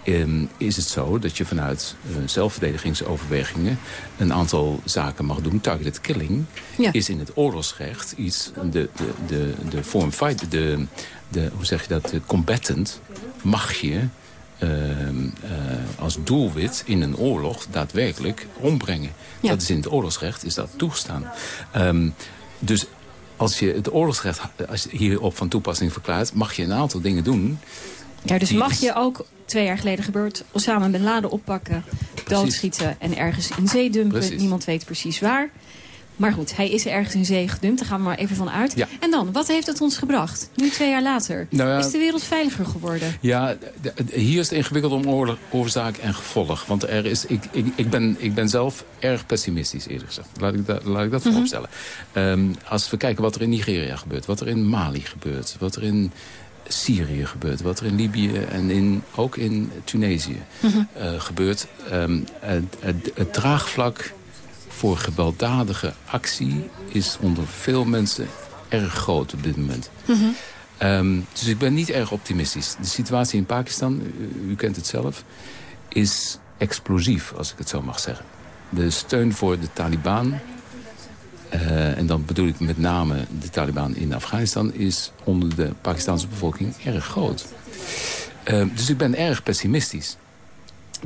ehm, is het zo dat je vanuit zelfverdedigingsoverwegingen... een aantal zaken mag doen. Targeted killing Ja. is in het oorlogsrecht iets... de, de, de, de foreign fight, de, de, hoe zeg je dat, de combatant... mag je ehm, eh, als doelwit in een oorlog daadwerkelijk ombrengen. Ja. Dat is in het oorlogsrecht is dat toegestaan. Ehm, dus als je het oorlogsrecht als je hierop van toepassing verklaart... mag je een aantal dingen doen. Ja, dus mag je ook, twee jaar geleden gebeurd... Osama Bin Laden oppakken, doodschieten en ergens in zee dumpen. Precies. Niemand weet precies waar. Maar goed, hij is ergens in zee gedumpt. Daar gaan we maar even van uit. Ja. En dan, wat heeft het ons gebracht? Nu twee jaar later. Nou ja- is de wereld veiliger geworden? Ja, hier is het ingewikkeld om oorzaak en gevolg. Want er is, ik, ik, ik, ben, ik ben zelf erg pessimistisch, eerlijk gezegd. Laat ik, dat laat ik dat Mhm. vooropstellen. Ehm, als we kijken wat er in Nigeria gebeurt, wat er in Mali gebeurt... wat er in Syrië gebeurt, wat er in Libië en in, ook in Tunesië Mhm. eh, gebeurt... ehm, het, het, het draagvlak voor gewelddadige actie is onder veel mensen erg groot op dit moment. Mhm. Ehm, dus ik ben niet erg optimistisch. De situatie in Pakistan, u, u kent het zelf, is explosief, als ik het zo mag zeggen. De steun voor de Taliban, eh, en dan bedoel ik met name de Taliban in Afghanistan... is onder de Pakistanse bevolking erg groot. Ehm, dus ik ben erg pessimistisch.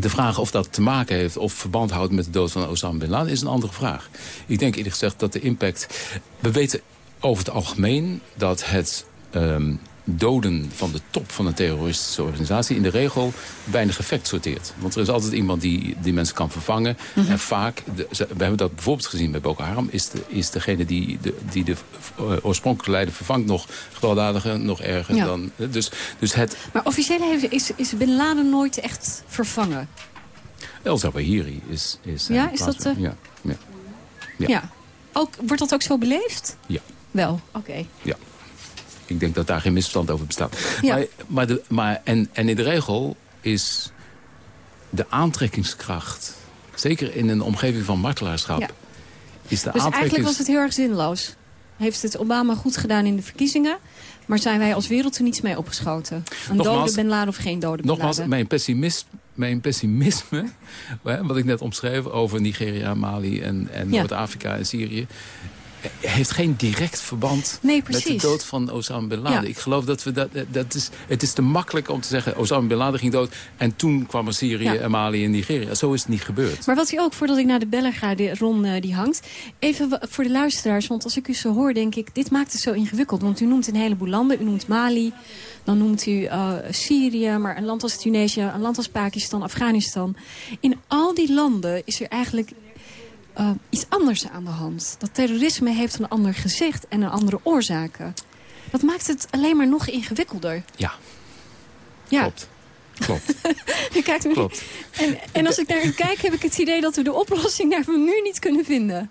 De vraag of dat te maken heeft of verband houdt met de dood van Osama Bin Laden is een andere vraag. Ik denk eerlijk gezegd dat de impact... We weten over het algemeen dat het ehm, doden van de top van een terroristische organisatie... in de regel weinig effect sorteert. Want er is altijd iemand die die mensen kan vervangen. Mhm. En vaak, de, we hebben dat bijvoorbeeld gezien bij Boko Haram... is, de, is degene die de, die de eh, oorspronkelijke leider vervangt nog gewelddadiger, nog erger Ja. dan... Dus, dus het Maar officieel heeft, is, is Bin Laden nooit echt vervangen. El Zawahiri is... is eh, Ja, is dat, plaatsvervanger. ja, ja. Ja. Ook, wordt dat ook zo beleefd? Ja. Wel, oké. Ja. Ik denk dat daar geen misverstand over bestaat. Ja. Maar, maar, de, maar en, en in de regel is de aantrekkingskracht... zeker in een omgeving van martelaarschap... Ja. is de Dus eigenlijk was het heel erg zinloos. Heeft het Obama goed gedaan in de verkiezingen... maar zijn wij als wereld er niets mee opgeschoten? Een Nogmaals- dode Ben Laden of geen dode Ben Nogmaals, Laden? mijn, mijn pessimisme, wat ik net omschreef over Nigeria, Mali en, en Ja. Noord-Afrika en Syrië... heeft geen direct verband Nee, met de dood van Osama Bin Laden. Ja. Ik geloof dat we dat, dat is, het is te makkelijk om te zeggen... Osama Bin Laden ging dood en toen kwam er Syrië Ja. en Mali en Nigeria. Zo is het niet gebeurd. Maar wat u ook, voordat ik naar de beller ga, de Ron eh, die hangt... even voor de luisteraars, want als ik u zo hoor, denk ik... dit maakt het zo ingewikkeld, want u noemt een heleboel landen. U noemt Mali, dan noemt u eh, Syrië, maar een land als Tunesië... een land als Pakistan, Afghanistan. In al die landen is er eigenlijk eh, iets anders aan de hand. Dat terrorisme heeft een ander gezicht en een andere oorzaken. Dat maakt het alleen maar nog ingewikkelder. Ja. Ja. Klopt. Klopt. U kijkt me Klopt. En, en als ik naar u kijk, heb ik het idee dat we de oplossing daarvan nu niet kunnen vinden.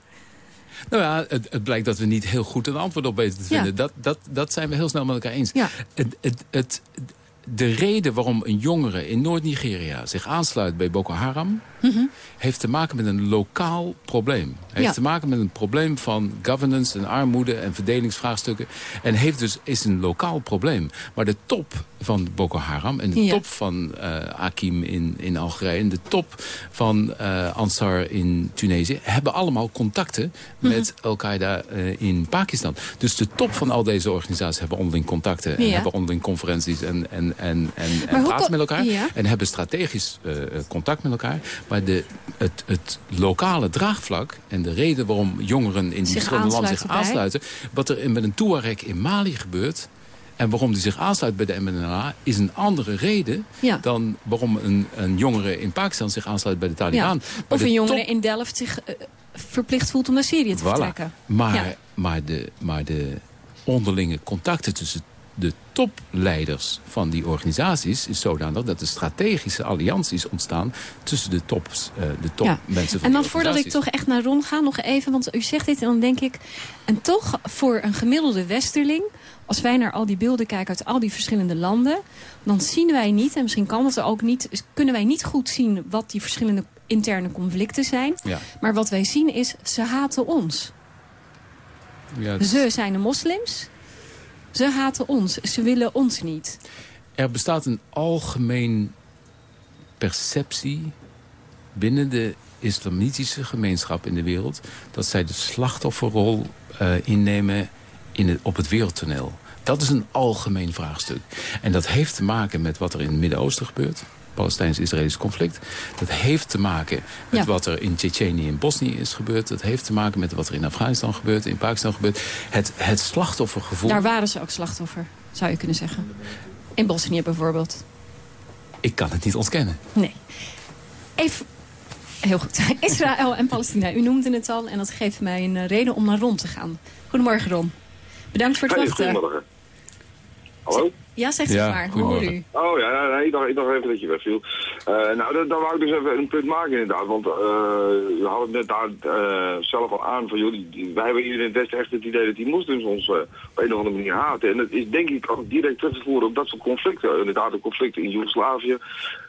Nou ja, het, het blijkt dat we niet heel goed een antwoord op weten te Ja. vinden. Dat, dat, dat zijn we heel snel met elkaar eens. Ja. Het, het, het, de reden waarom een jongere in Noord-Nigeria zich aansluit bij Boko Haram... heeft te maken met een lokaal probleem. Heeft Ja. te maken met een probleem van governance en armoede en verdelingsvraagstukken. En heeft dus, is een lokaal probleem. Maar de top van Boko Haram en de Ja. top van eh Akim in, in Algerije... en de top van eh, Ansar in Tunesië... hebben allemaal contacten Mhm. met Al-Qaeda eh, in Pakistan. Dus de top van al deze organisaties hebben onderling contacten... en Ja. hebben onderling conferenties en, en, en, en, praten met elkaar. En hebben strategisch contact met elkaar. Maar de, het, het lokale draagvlak en de reden waarom jongeren in die Zich verschillende landen zich aansluiten bij. wat er met een Tuareg in Mali gebeurt... en waarom die zich aansluit bij de MNLA... is een andere reden Ja. dan waarom een, een jongere in Pakistan zich aansluit bij de Taliban. Ja. Maar Of een jongere top- in Delft zich eh, verplicht voelt om naar Syrië te Voilà. vertrekken. Maar, Ja. maar, de, maar de onderlinge contacten tussen de topleiders van die organisaties is zodanig dat er strategische allianties ontstaan tussen de, tops, eh, de topmensen van En dan voordat ik toch echt naar Ron ga, nog even, want u zegt dit en dan denk ik... en toch voor een gemiddelde westerling, als wij naar al die beelden kijken uit al die verschillende landen... dan zien wij niet, en misschien kan dat ook niet, kunnen wij niet goed zien wat die verschillende interne conflicten zijn. Ja. Maar wat wij zien is, ze haten ons. Ja, Ze zijn de moslims, ze haten ons, ze willen ons niet. Er bestaat een algemeen perceptie binnen de islamitische gemeenschap in de wereld... dat zij de slachtofferrol eh, innemen in het, op het wereldtoneel. Dat is een algemeen vraagstuk. En dat heeft te maken met wat er in het Midden-Oosten gebeurt. Palestijns-Israëlisch conflict. Dat heeft te maken met Ja. wat er in Tsjetsjenië en Bosnië is gebeurd. Dat heeft te maken met wat er in Afghanistan gebeurt, in Pakistan gebeurt. Het, het slachtoffergevoel... Daar waren ze ook slachtoffer, zou je kunnen zeggen. In Bosnië bijvoorbeeld. Ik kan het niet ontkennen. Nee. Even... Heel goed. Israël en Palestina. U noemde het al en dat geeft mij een eh, reden om naar Ron te gaan. Goedemorgen Ron. Bedankt voor het Hey, wachten. goedemorgen. Hallo? Ja, zegt u Ja, maar. Hoe goedemorgen. hoor u? Oh ja, ja, nee, ik, dacht, ik dacht even dat je wegviel. Eh nou, dan, dan wou ik dus even een punt maken inderdaad. Want eh, we hadden het net daar eh, zelf al aan van jullie. die- Wij hebben hier in het Westen echt het idee dat die moslims ons op een of andere manier haten. En dat is denk ik ook direct terug te voeren op dat soort conflicten. Inderdaad, de conflicten in Joegoslavië.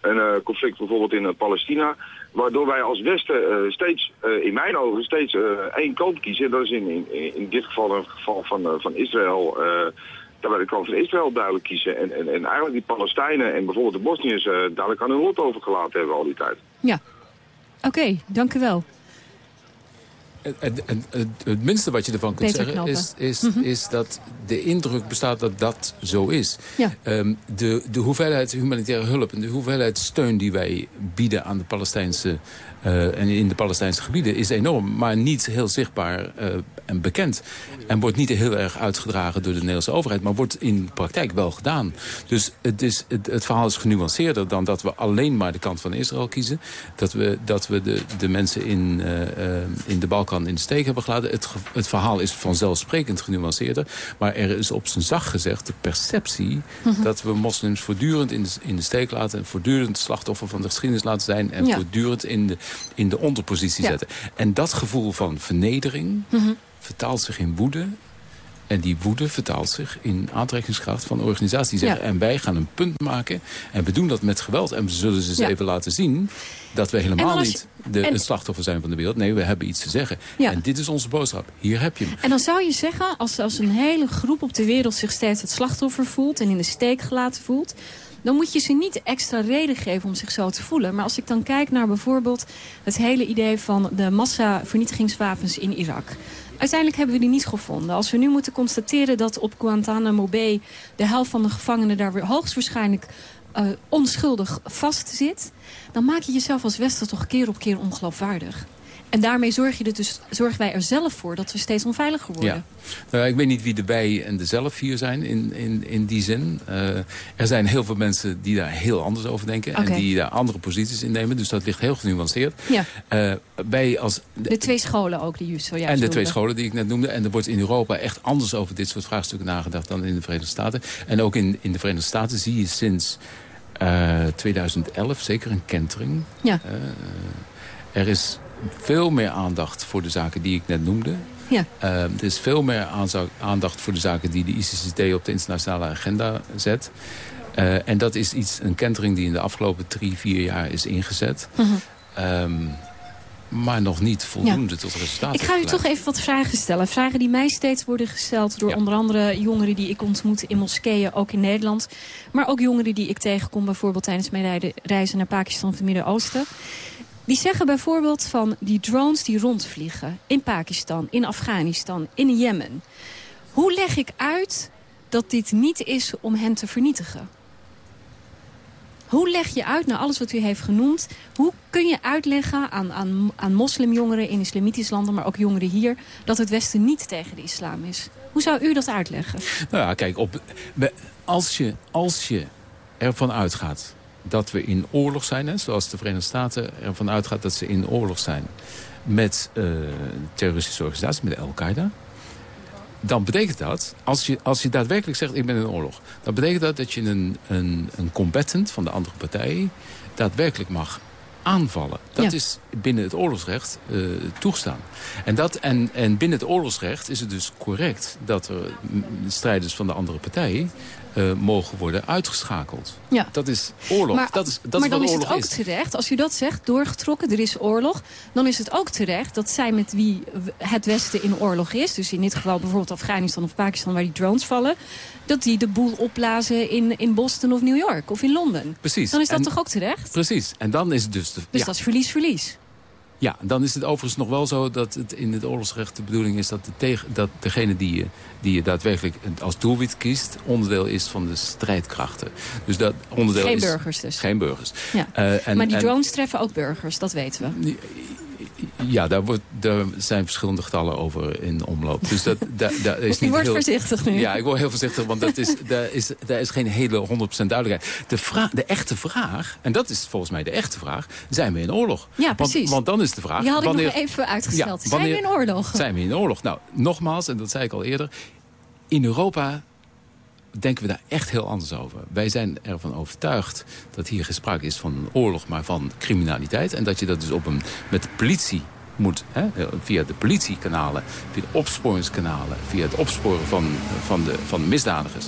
En eh conflict bijvoorbeeld in Palestina. Waardoor wij als Westen eh, steeds, eh, in mijn ogen, steeds eh, één kant kiezen. En dat is in, in, in dit geval een geval van, van Israël. Daar wij de kant van Israël duidelijk kiezen. En, en, en eigenlijk die Palestijnen en bijvoorbeeld de Bosniërs eh, duidelijk aan hun lot overgelaten hebben al die tijd. Ja. Oké, dank u wel. Het, het, het, het- het minste wat je ervan kunt Peter zeggen is, is, Mhm. is dat de indruk bestaat dat dat zo is. Ja. Ehm, de, de hoeveelheid humanitaire hulp en de hoeveelheid steun die wij bieden aan de Palestijnse eh, en in de Palestijnse gebieden is enorm, maar niet heel zichtbaar eh, en bekend. En wordt niet heel erg uitgedragen door de Nederlandse overheid, maar wordt in praktijk wel gedaan. Dus het, is, het, het verhaal is genuanceerder dan dat we alleen maar de kant van Israël kiezen. Dat we, dat we de, de mensen in, eh, eh, in de Balkan in de steek hebben gelaten. Het, het verhaal is vanzelfsprekend genuanceerder. Maar er is op zijn zacht gezegd de perceptie Mhm. dat we moslims voortdurend in de, in de steek laten. En voortdurend slachtoffer van de geschiedenis laten zijn. En Ja. voortdurend in de, in de onderpositie Ja. zetten. En dat gevoel van vernedering Mhm. Vertaalt zich in woede. En die woede vertaalt zich in aantrekkingskracht van organisaties. Ja. en wij gaan een punt maken en we doen dat met geweld. En we zullen ze eens Ja. even laten zien dat we helemaal niet de, en- het slachtoffer zijn van de wereld. Nee, we hebben iets te zeggen. Ja. En dit is onze boodschap. Hier heb je hem. En dan zou je zeggen, als, als een hele groep op de wereld zich steeds het slachtoffer voelt en in de steek gelaten voelt, dan moet je ze niet extra reden geven om zich zo te voelen. Maar als ik dan kijk naar bijvoorbeeld het hele idee van de massavernietigingswapens in Irak. Uiteindelijk hebben we die niet gevonden. Als we nu moeten constateren dat op Guantanamo Bay... de helft van de gevangenen daar weer hoogstwaarschijnlijk uh, onschuldig vastzit... dan maak je jezelf als Westen toch keer op keer ongeloofwaardig. En daarmee zorg je er dus, zorgen wij er zelf voor dat we steeds onveiliger worden. Ja. Uh, ik weet niet wie de wij en de zelf hier zijn in, in, in die zin. Uh, er zijn heel veel mensen die daar heel anders over denken. Okay. En die daar andere posities in nemen. Dus dat ligt heel genuanceerd. Ja. Uh, wij als, de, de, twee scholen ook die juist En de noemde. twee scholen die ik net noemde. En er wordt in Europa echt anders over dit soort vraagstukken nagedacht dan in de Verenigde Staten. En ook in, in de Verenigde Staten zie je sinds 2011 zeker een kentering. Ja. er is veel meer aandacht voor de zaken die ik net noemde. Ja. Uh, er is veel meer aandacht voor de zaken die de ICCT op de internationale agenda zet. Uh, en dat is iets, een kentering die in de afgelopen drie, vier jaar is ingezet. Mm -hmm. um, maar nog niet voldoende ja. tot resultaten. Ik ga u toch even wat vragen stellen. Vragen die mij steeds worden gesteld door ja. onder andere jongeren die ik ontmoet in moskeeën, ook in Nederland. Maar ook jongeren die ik tegenkom bijvoorbeeld tijdens mijn reizen naar Pakistan of het Midden-Oosten. Die zeggen bijvoorbeeld van die drones die rondvliegen in Pakistan, in Afghanistan, in Jemen. Hoe leg ik uit dat dit niet is om hen te vernietigen? Hoe leg je uit, naar alles wat u heeft genoemd... hoe kun je uitleggen aan, aan, aan moslimjongeren in islamitische landen... maar ook jongeren hier, dat het Westen niet tegen de islam is? Hoe zou u dat uitleggen? Nou ja, kijk, op, als, je, als je ervan uitgaat dat we in oorlog zijn, hè, zoals de Verenigde Staten ervan uitgaat dat ze in oorlog zijn met uh, terroristische organisaties, met Al-Qaeda, dan betekent dat, als je, als je daadwerkelijk zegt ik ben in oorlog, dan betekent dat dat je een, een, een combatant van de andere partij daadwerkelijk mag aanvallen. Dat ja. is binnen het oorlogsrecht uh, toegestaan. En, dat, en, en binnen het oorlogsrecht is het dus correct dat er strijders van de andere partij uh, mogen worden uitgeschakeld. Ja. Dat is oorlog. Maar, dat is, dat maar is dan is het ook is. terecht, als u dat zegt, doorgetrokken, er is oorlog... dan is het ook terecht dat zij met wie het Westen in oorlog is... dus in dit geval bijvoorbeeld Afghanistan of Pakistan waar die drones vallen... dat die de boel opblazen in, in Boston of New York of in Londen. Precies. Dan is dat en, toch ook terecht? Precies. En dan is het dus... De, dus ja. dat is verlies-verlies. Ja, dan is het overigens nog wel zo dat het in het oorlogsrecht de bedoeling is... dat, de tegen, dat degene die je, die je daadwerkelijk als doelwit kiest... onderdeel is van de strijdkrachten. Dus dat onderdeel geen is... burgers dus. Geen burgers. Ja. Uh, en, maar die en, drones treffen ook burgers, dat weten we. Ja, daar, wordt, daar zijn verschillende getallen over in omloop. Dus dat, daar, daar is Je niet wordt heel, voorzichtig nu. Ja, ik word heel voorzichtig, want dat is, daar, is, daar is geen hele 100% duidelijkheid. De, vraag, de echte vraag, en dat is volgens mij de echte vraag... zijn we in oorlog? Ja, precies. Want, want dan is de vraag... Die had ik wanneer, nog even uitgesteld. Ja, wanneer, zijn we in oorlog? Zijn we in oorlog? Nou, nogmaals, en dat zei ik al eerder... in Europa denken we daar echt heel anders over. Wij zijn ervan overtuigd dat hier geen sprake is van een oorlog... maar van criminaliteit. En dat je dat dus op een, met de politie moet hè, via de politiekanalen, via de opsporingskanalen... via het opsporen van, van, de, van misdadigers.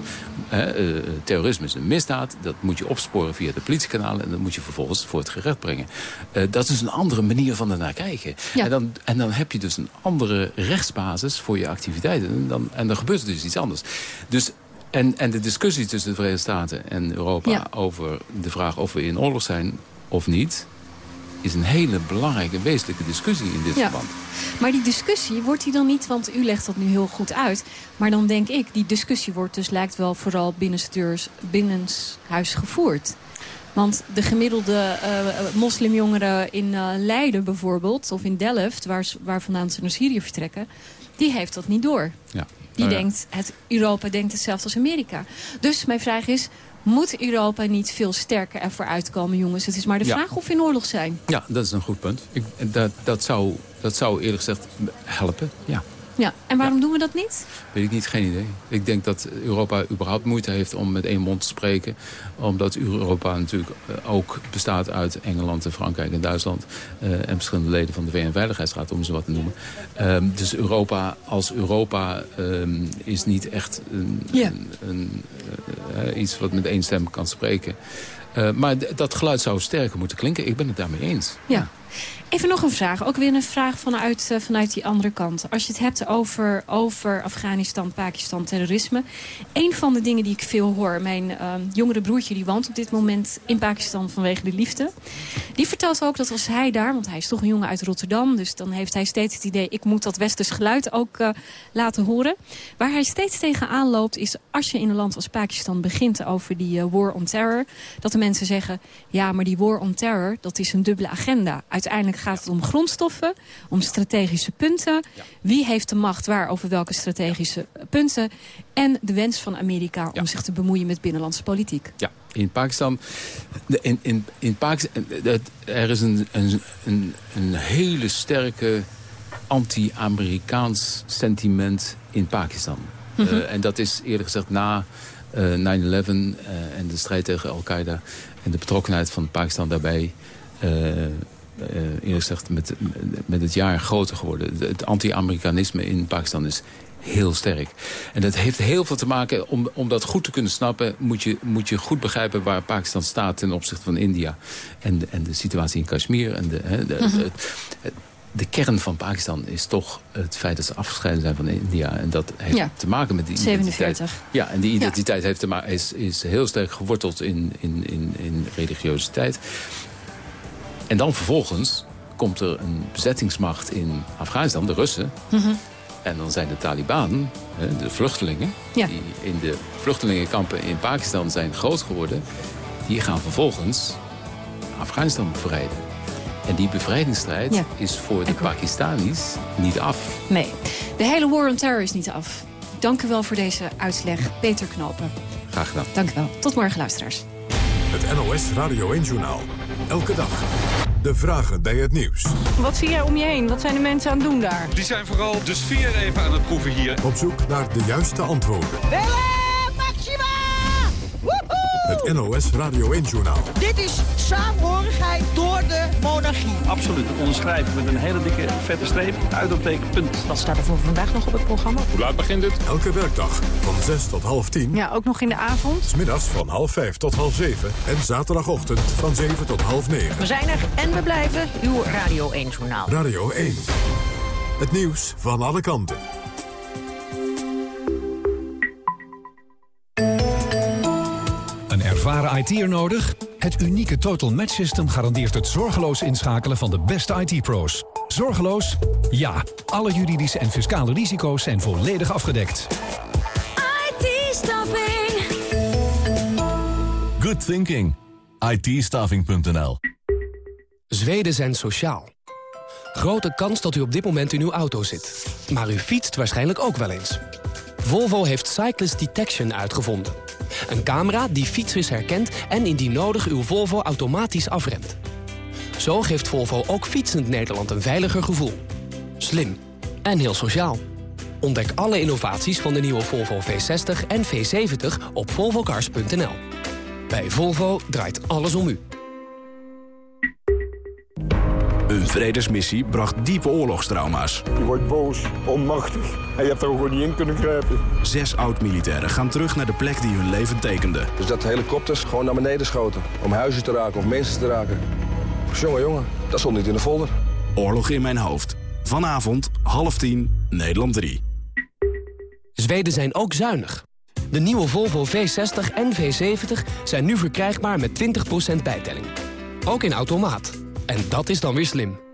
Hè, uh, terrorisme is een misdaad, dat moet je opsporen via de politiekanalen... en dat moet je vervolgens voor het gerecht brengen. Uh, dat is een andere manier van ernaar kijken. Ja. En, dan, en dan heb je dus een andere rechtsbasis voor je activiteiten. En dan, en dan gebeurt er dus iets anders. Dus en, en de discussie tussen de Verenigde Staten en Europa... Ja. over de vraag of we in oorlog zijn of niet is een hele belangrijke, wezenlijke discussie in dit Ja. verband. Maar die discussie, wordt die dan niet, want u legt dat nu heel goed uit... maar dan denk ik, die discussie wordt dus lijkt wel vooral binnensteurs, binnenshuis gevoerd. Want de gemiddelde uh, moslimjongeren in uh, Leiden bijvoorbeeld... of in Delft, waar, waar vandaan ze naar Syrië vertrekken... die heeft dat niet door. Ja. Die Nou ja. denkt, het, Europa denkt hetzelfde als Amerika. Dus mijn vraag is, moet Europa niet veel sterker ervoor uitkomen, jongens? Het is maar de Ja. vraag of we in oorlog zijn. Ja, dat is een goed punt. Ik, dat, dat, zou, dat zou eerlijk gezegd helpen, ja. Ja, en waarom doen we dat niet? Weet ik niet, geen idee. Ik denk dat Europa überhaupt moeite heeft om met één mond te spreken. Omdat Europa natuurlijk eh, ook bestaat uit Engeland, en Frankrijk en Duitsland. eh, en verschillende leden van de VN-veiligheidsraad, om ze wat te noemen. Ehm, dus Europa als Europa ehm, is niet echt een, Ja. een, een, eh, iets wat met één stem kan spreken. Uh, maar dat geluid zou sterker moeten klinken. Ik ben het daarmee eens. Ja. Even nog een vraag. Ook weer een vraag vanuit, uh, vanuit die andere kant. Als je het hebt over, over Afghanistan, Pakistan, terrorisme. Een van de dingen die ik veel hoor. Mijn uh, jongere broertje die woont op dit moment in Pakistan vanwege de liefde. Die vertelt ook dat als hij daar, want hij is toch een jongen uit Rotterdam. Dus dan heeft hij steeds het idee, ik moet dat westers geluid ook uh, laten horen. Waar hij steeds tegenaan loopt is als je in een land als Pakistan begint over die uh, war on terror. Dat de mensen zeggen, ja maar die war on terror dat is een dubbele agenda. Uiteindelijk gaat het om grondstoffen, om strategische punten. Wie heeft de macht waar over welke strategische punten. En de wens van Amerika om zich te bemoeien met binnenlandse politiek. Ja, in Pakistan... In, in, in Pakistan er is een, een, een, hele sterke anti-Amerikaans sentiment in Pakistan. Mm -hmm. uh, en dat is eerlijk gezegd na uh, 9-11 uh, en de strijd tegen Al-Qaeda... en de betrokkenheid van Pakistan daarbij... Uh, eerlijk gezegd met, met het jaar groter geworden. Het anti-Amerikanisme in Pakistan is heel sterk. En dat heeft heel veel te maken, om, om dat goed te kunnen snappen... Moet je, moet je goed begrijpen waar Pakistan staat ten opzichte van India. En, de, en de situatie in Kashmir. En de, de, de, de, de kern van Pakistan is toch het feit dat ze afgescheiden zijn van India. En dat heeft ja. te maken met die 47. identiteit. Ja, en die identiteit ja. heeft te maken, is, is heel sterk geworteld in, in, in, in religiositeit. En dan vervolgens komt er een bezettingsmacht in Afghanistan, de Russen. Mm -hmm. En dan zijn de Taliban, de vluchtelingen... Ja. die in de vluchtelingenkampen in Pakistan zijn groot geworden... die gaan vervolgens Afghanistan bevrijden. En die bevrijdingsstrijd ja. is voor de Pakistanis niet af. Nee, de hele war on terror is niet af. Dank u wel voor deze uitleg, Peter Knopen. Graag gedaan. Dank u wel. Tot morgen, luisteraars. Het NOS Radio 1-journaal. Elke dag. De vragen bij het nieuws. Wat zie jij om je heen? Wat zijn de mensen aan het doen daar? Die zijn vooral de sfeer even aan het proeven hier. Op zoek naar de juiste antwoorden. Willem Maxima! Woehoe! Het NOS Radio 1-journaal. Dit is saamhorigheid door de Absoluut. Dat onderschrijven met een hele dikke vette streep. Uitroepteken, punt. Wat staat er voor vandaag nog op het programma? Hoe laat begint het? Elke werkdag van 6 tot half 10. Ja, ook nog in de avond. Smiddags van half 5 tot half 7. En zaterdagochtend van 7 tot half 9. We zijn er en we blijven. Uw Radio 1-journaal. Radio 1. Het nieuws van alle kanten. Ervaren IT'er nodig? Het unieke Total Match System garandeert het zorgeloos inschakelen van de beste IT-pro's. Zorgeloos? Ja. Alle juridische en fiscale risico's zijn volledig afgedekt. IT-staffing. Good thinking. IT-staffing.nl Zweden zijn sociaal. Grote kans dat u op dit moment in uw auto zit. Maar u fietst waarschijnlijk ook wel eens. Volvo heeft Cyclist Detection uitgevonden. Een camera die fietsers herkent en indien nodig uw Volvo automatisch afremt. Zo geeft Volvo ook fietsend Nederland een veiliger gevoel. Slim en heel sociaal. Ontdek alle innovaties van de nieuwe Volvo V60 en V70 op volvocars.nl. Bij Volvo draait alles om u. Een vredesmissie bracht diepe oorlogstrauma's. Je wordt boos, onmachtig en je hebt er gewoon niet in kunnen grijpen. Zes oud-militairen gaan terug naar de plek die hun leven tekende. Dus dat helikopters gewoon naar beneden schoten. Om huizen te raken of mensen te raken. Jongen, jongen, dat stond niet in de folder. Oorlog in mijn hoofd. Vanavond, half tien, Nederland 3. Zweden zijn ook zuinig. De nieuwe Volvo V60 en V70 zijn nu verkrijgbaar met 20% bijtelling. Ook in automaat. En dat is dan weer slim.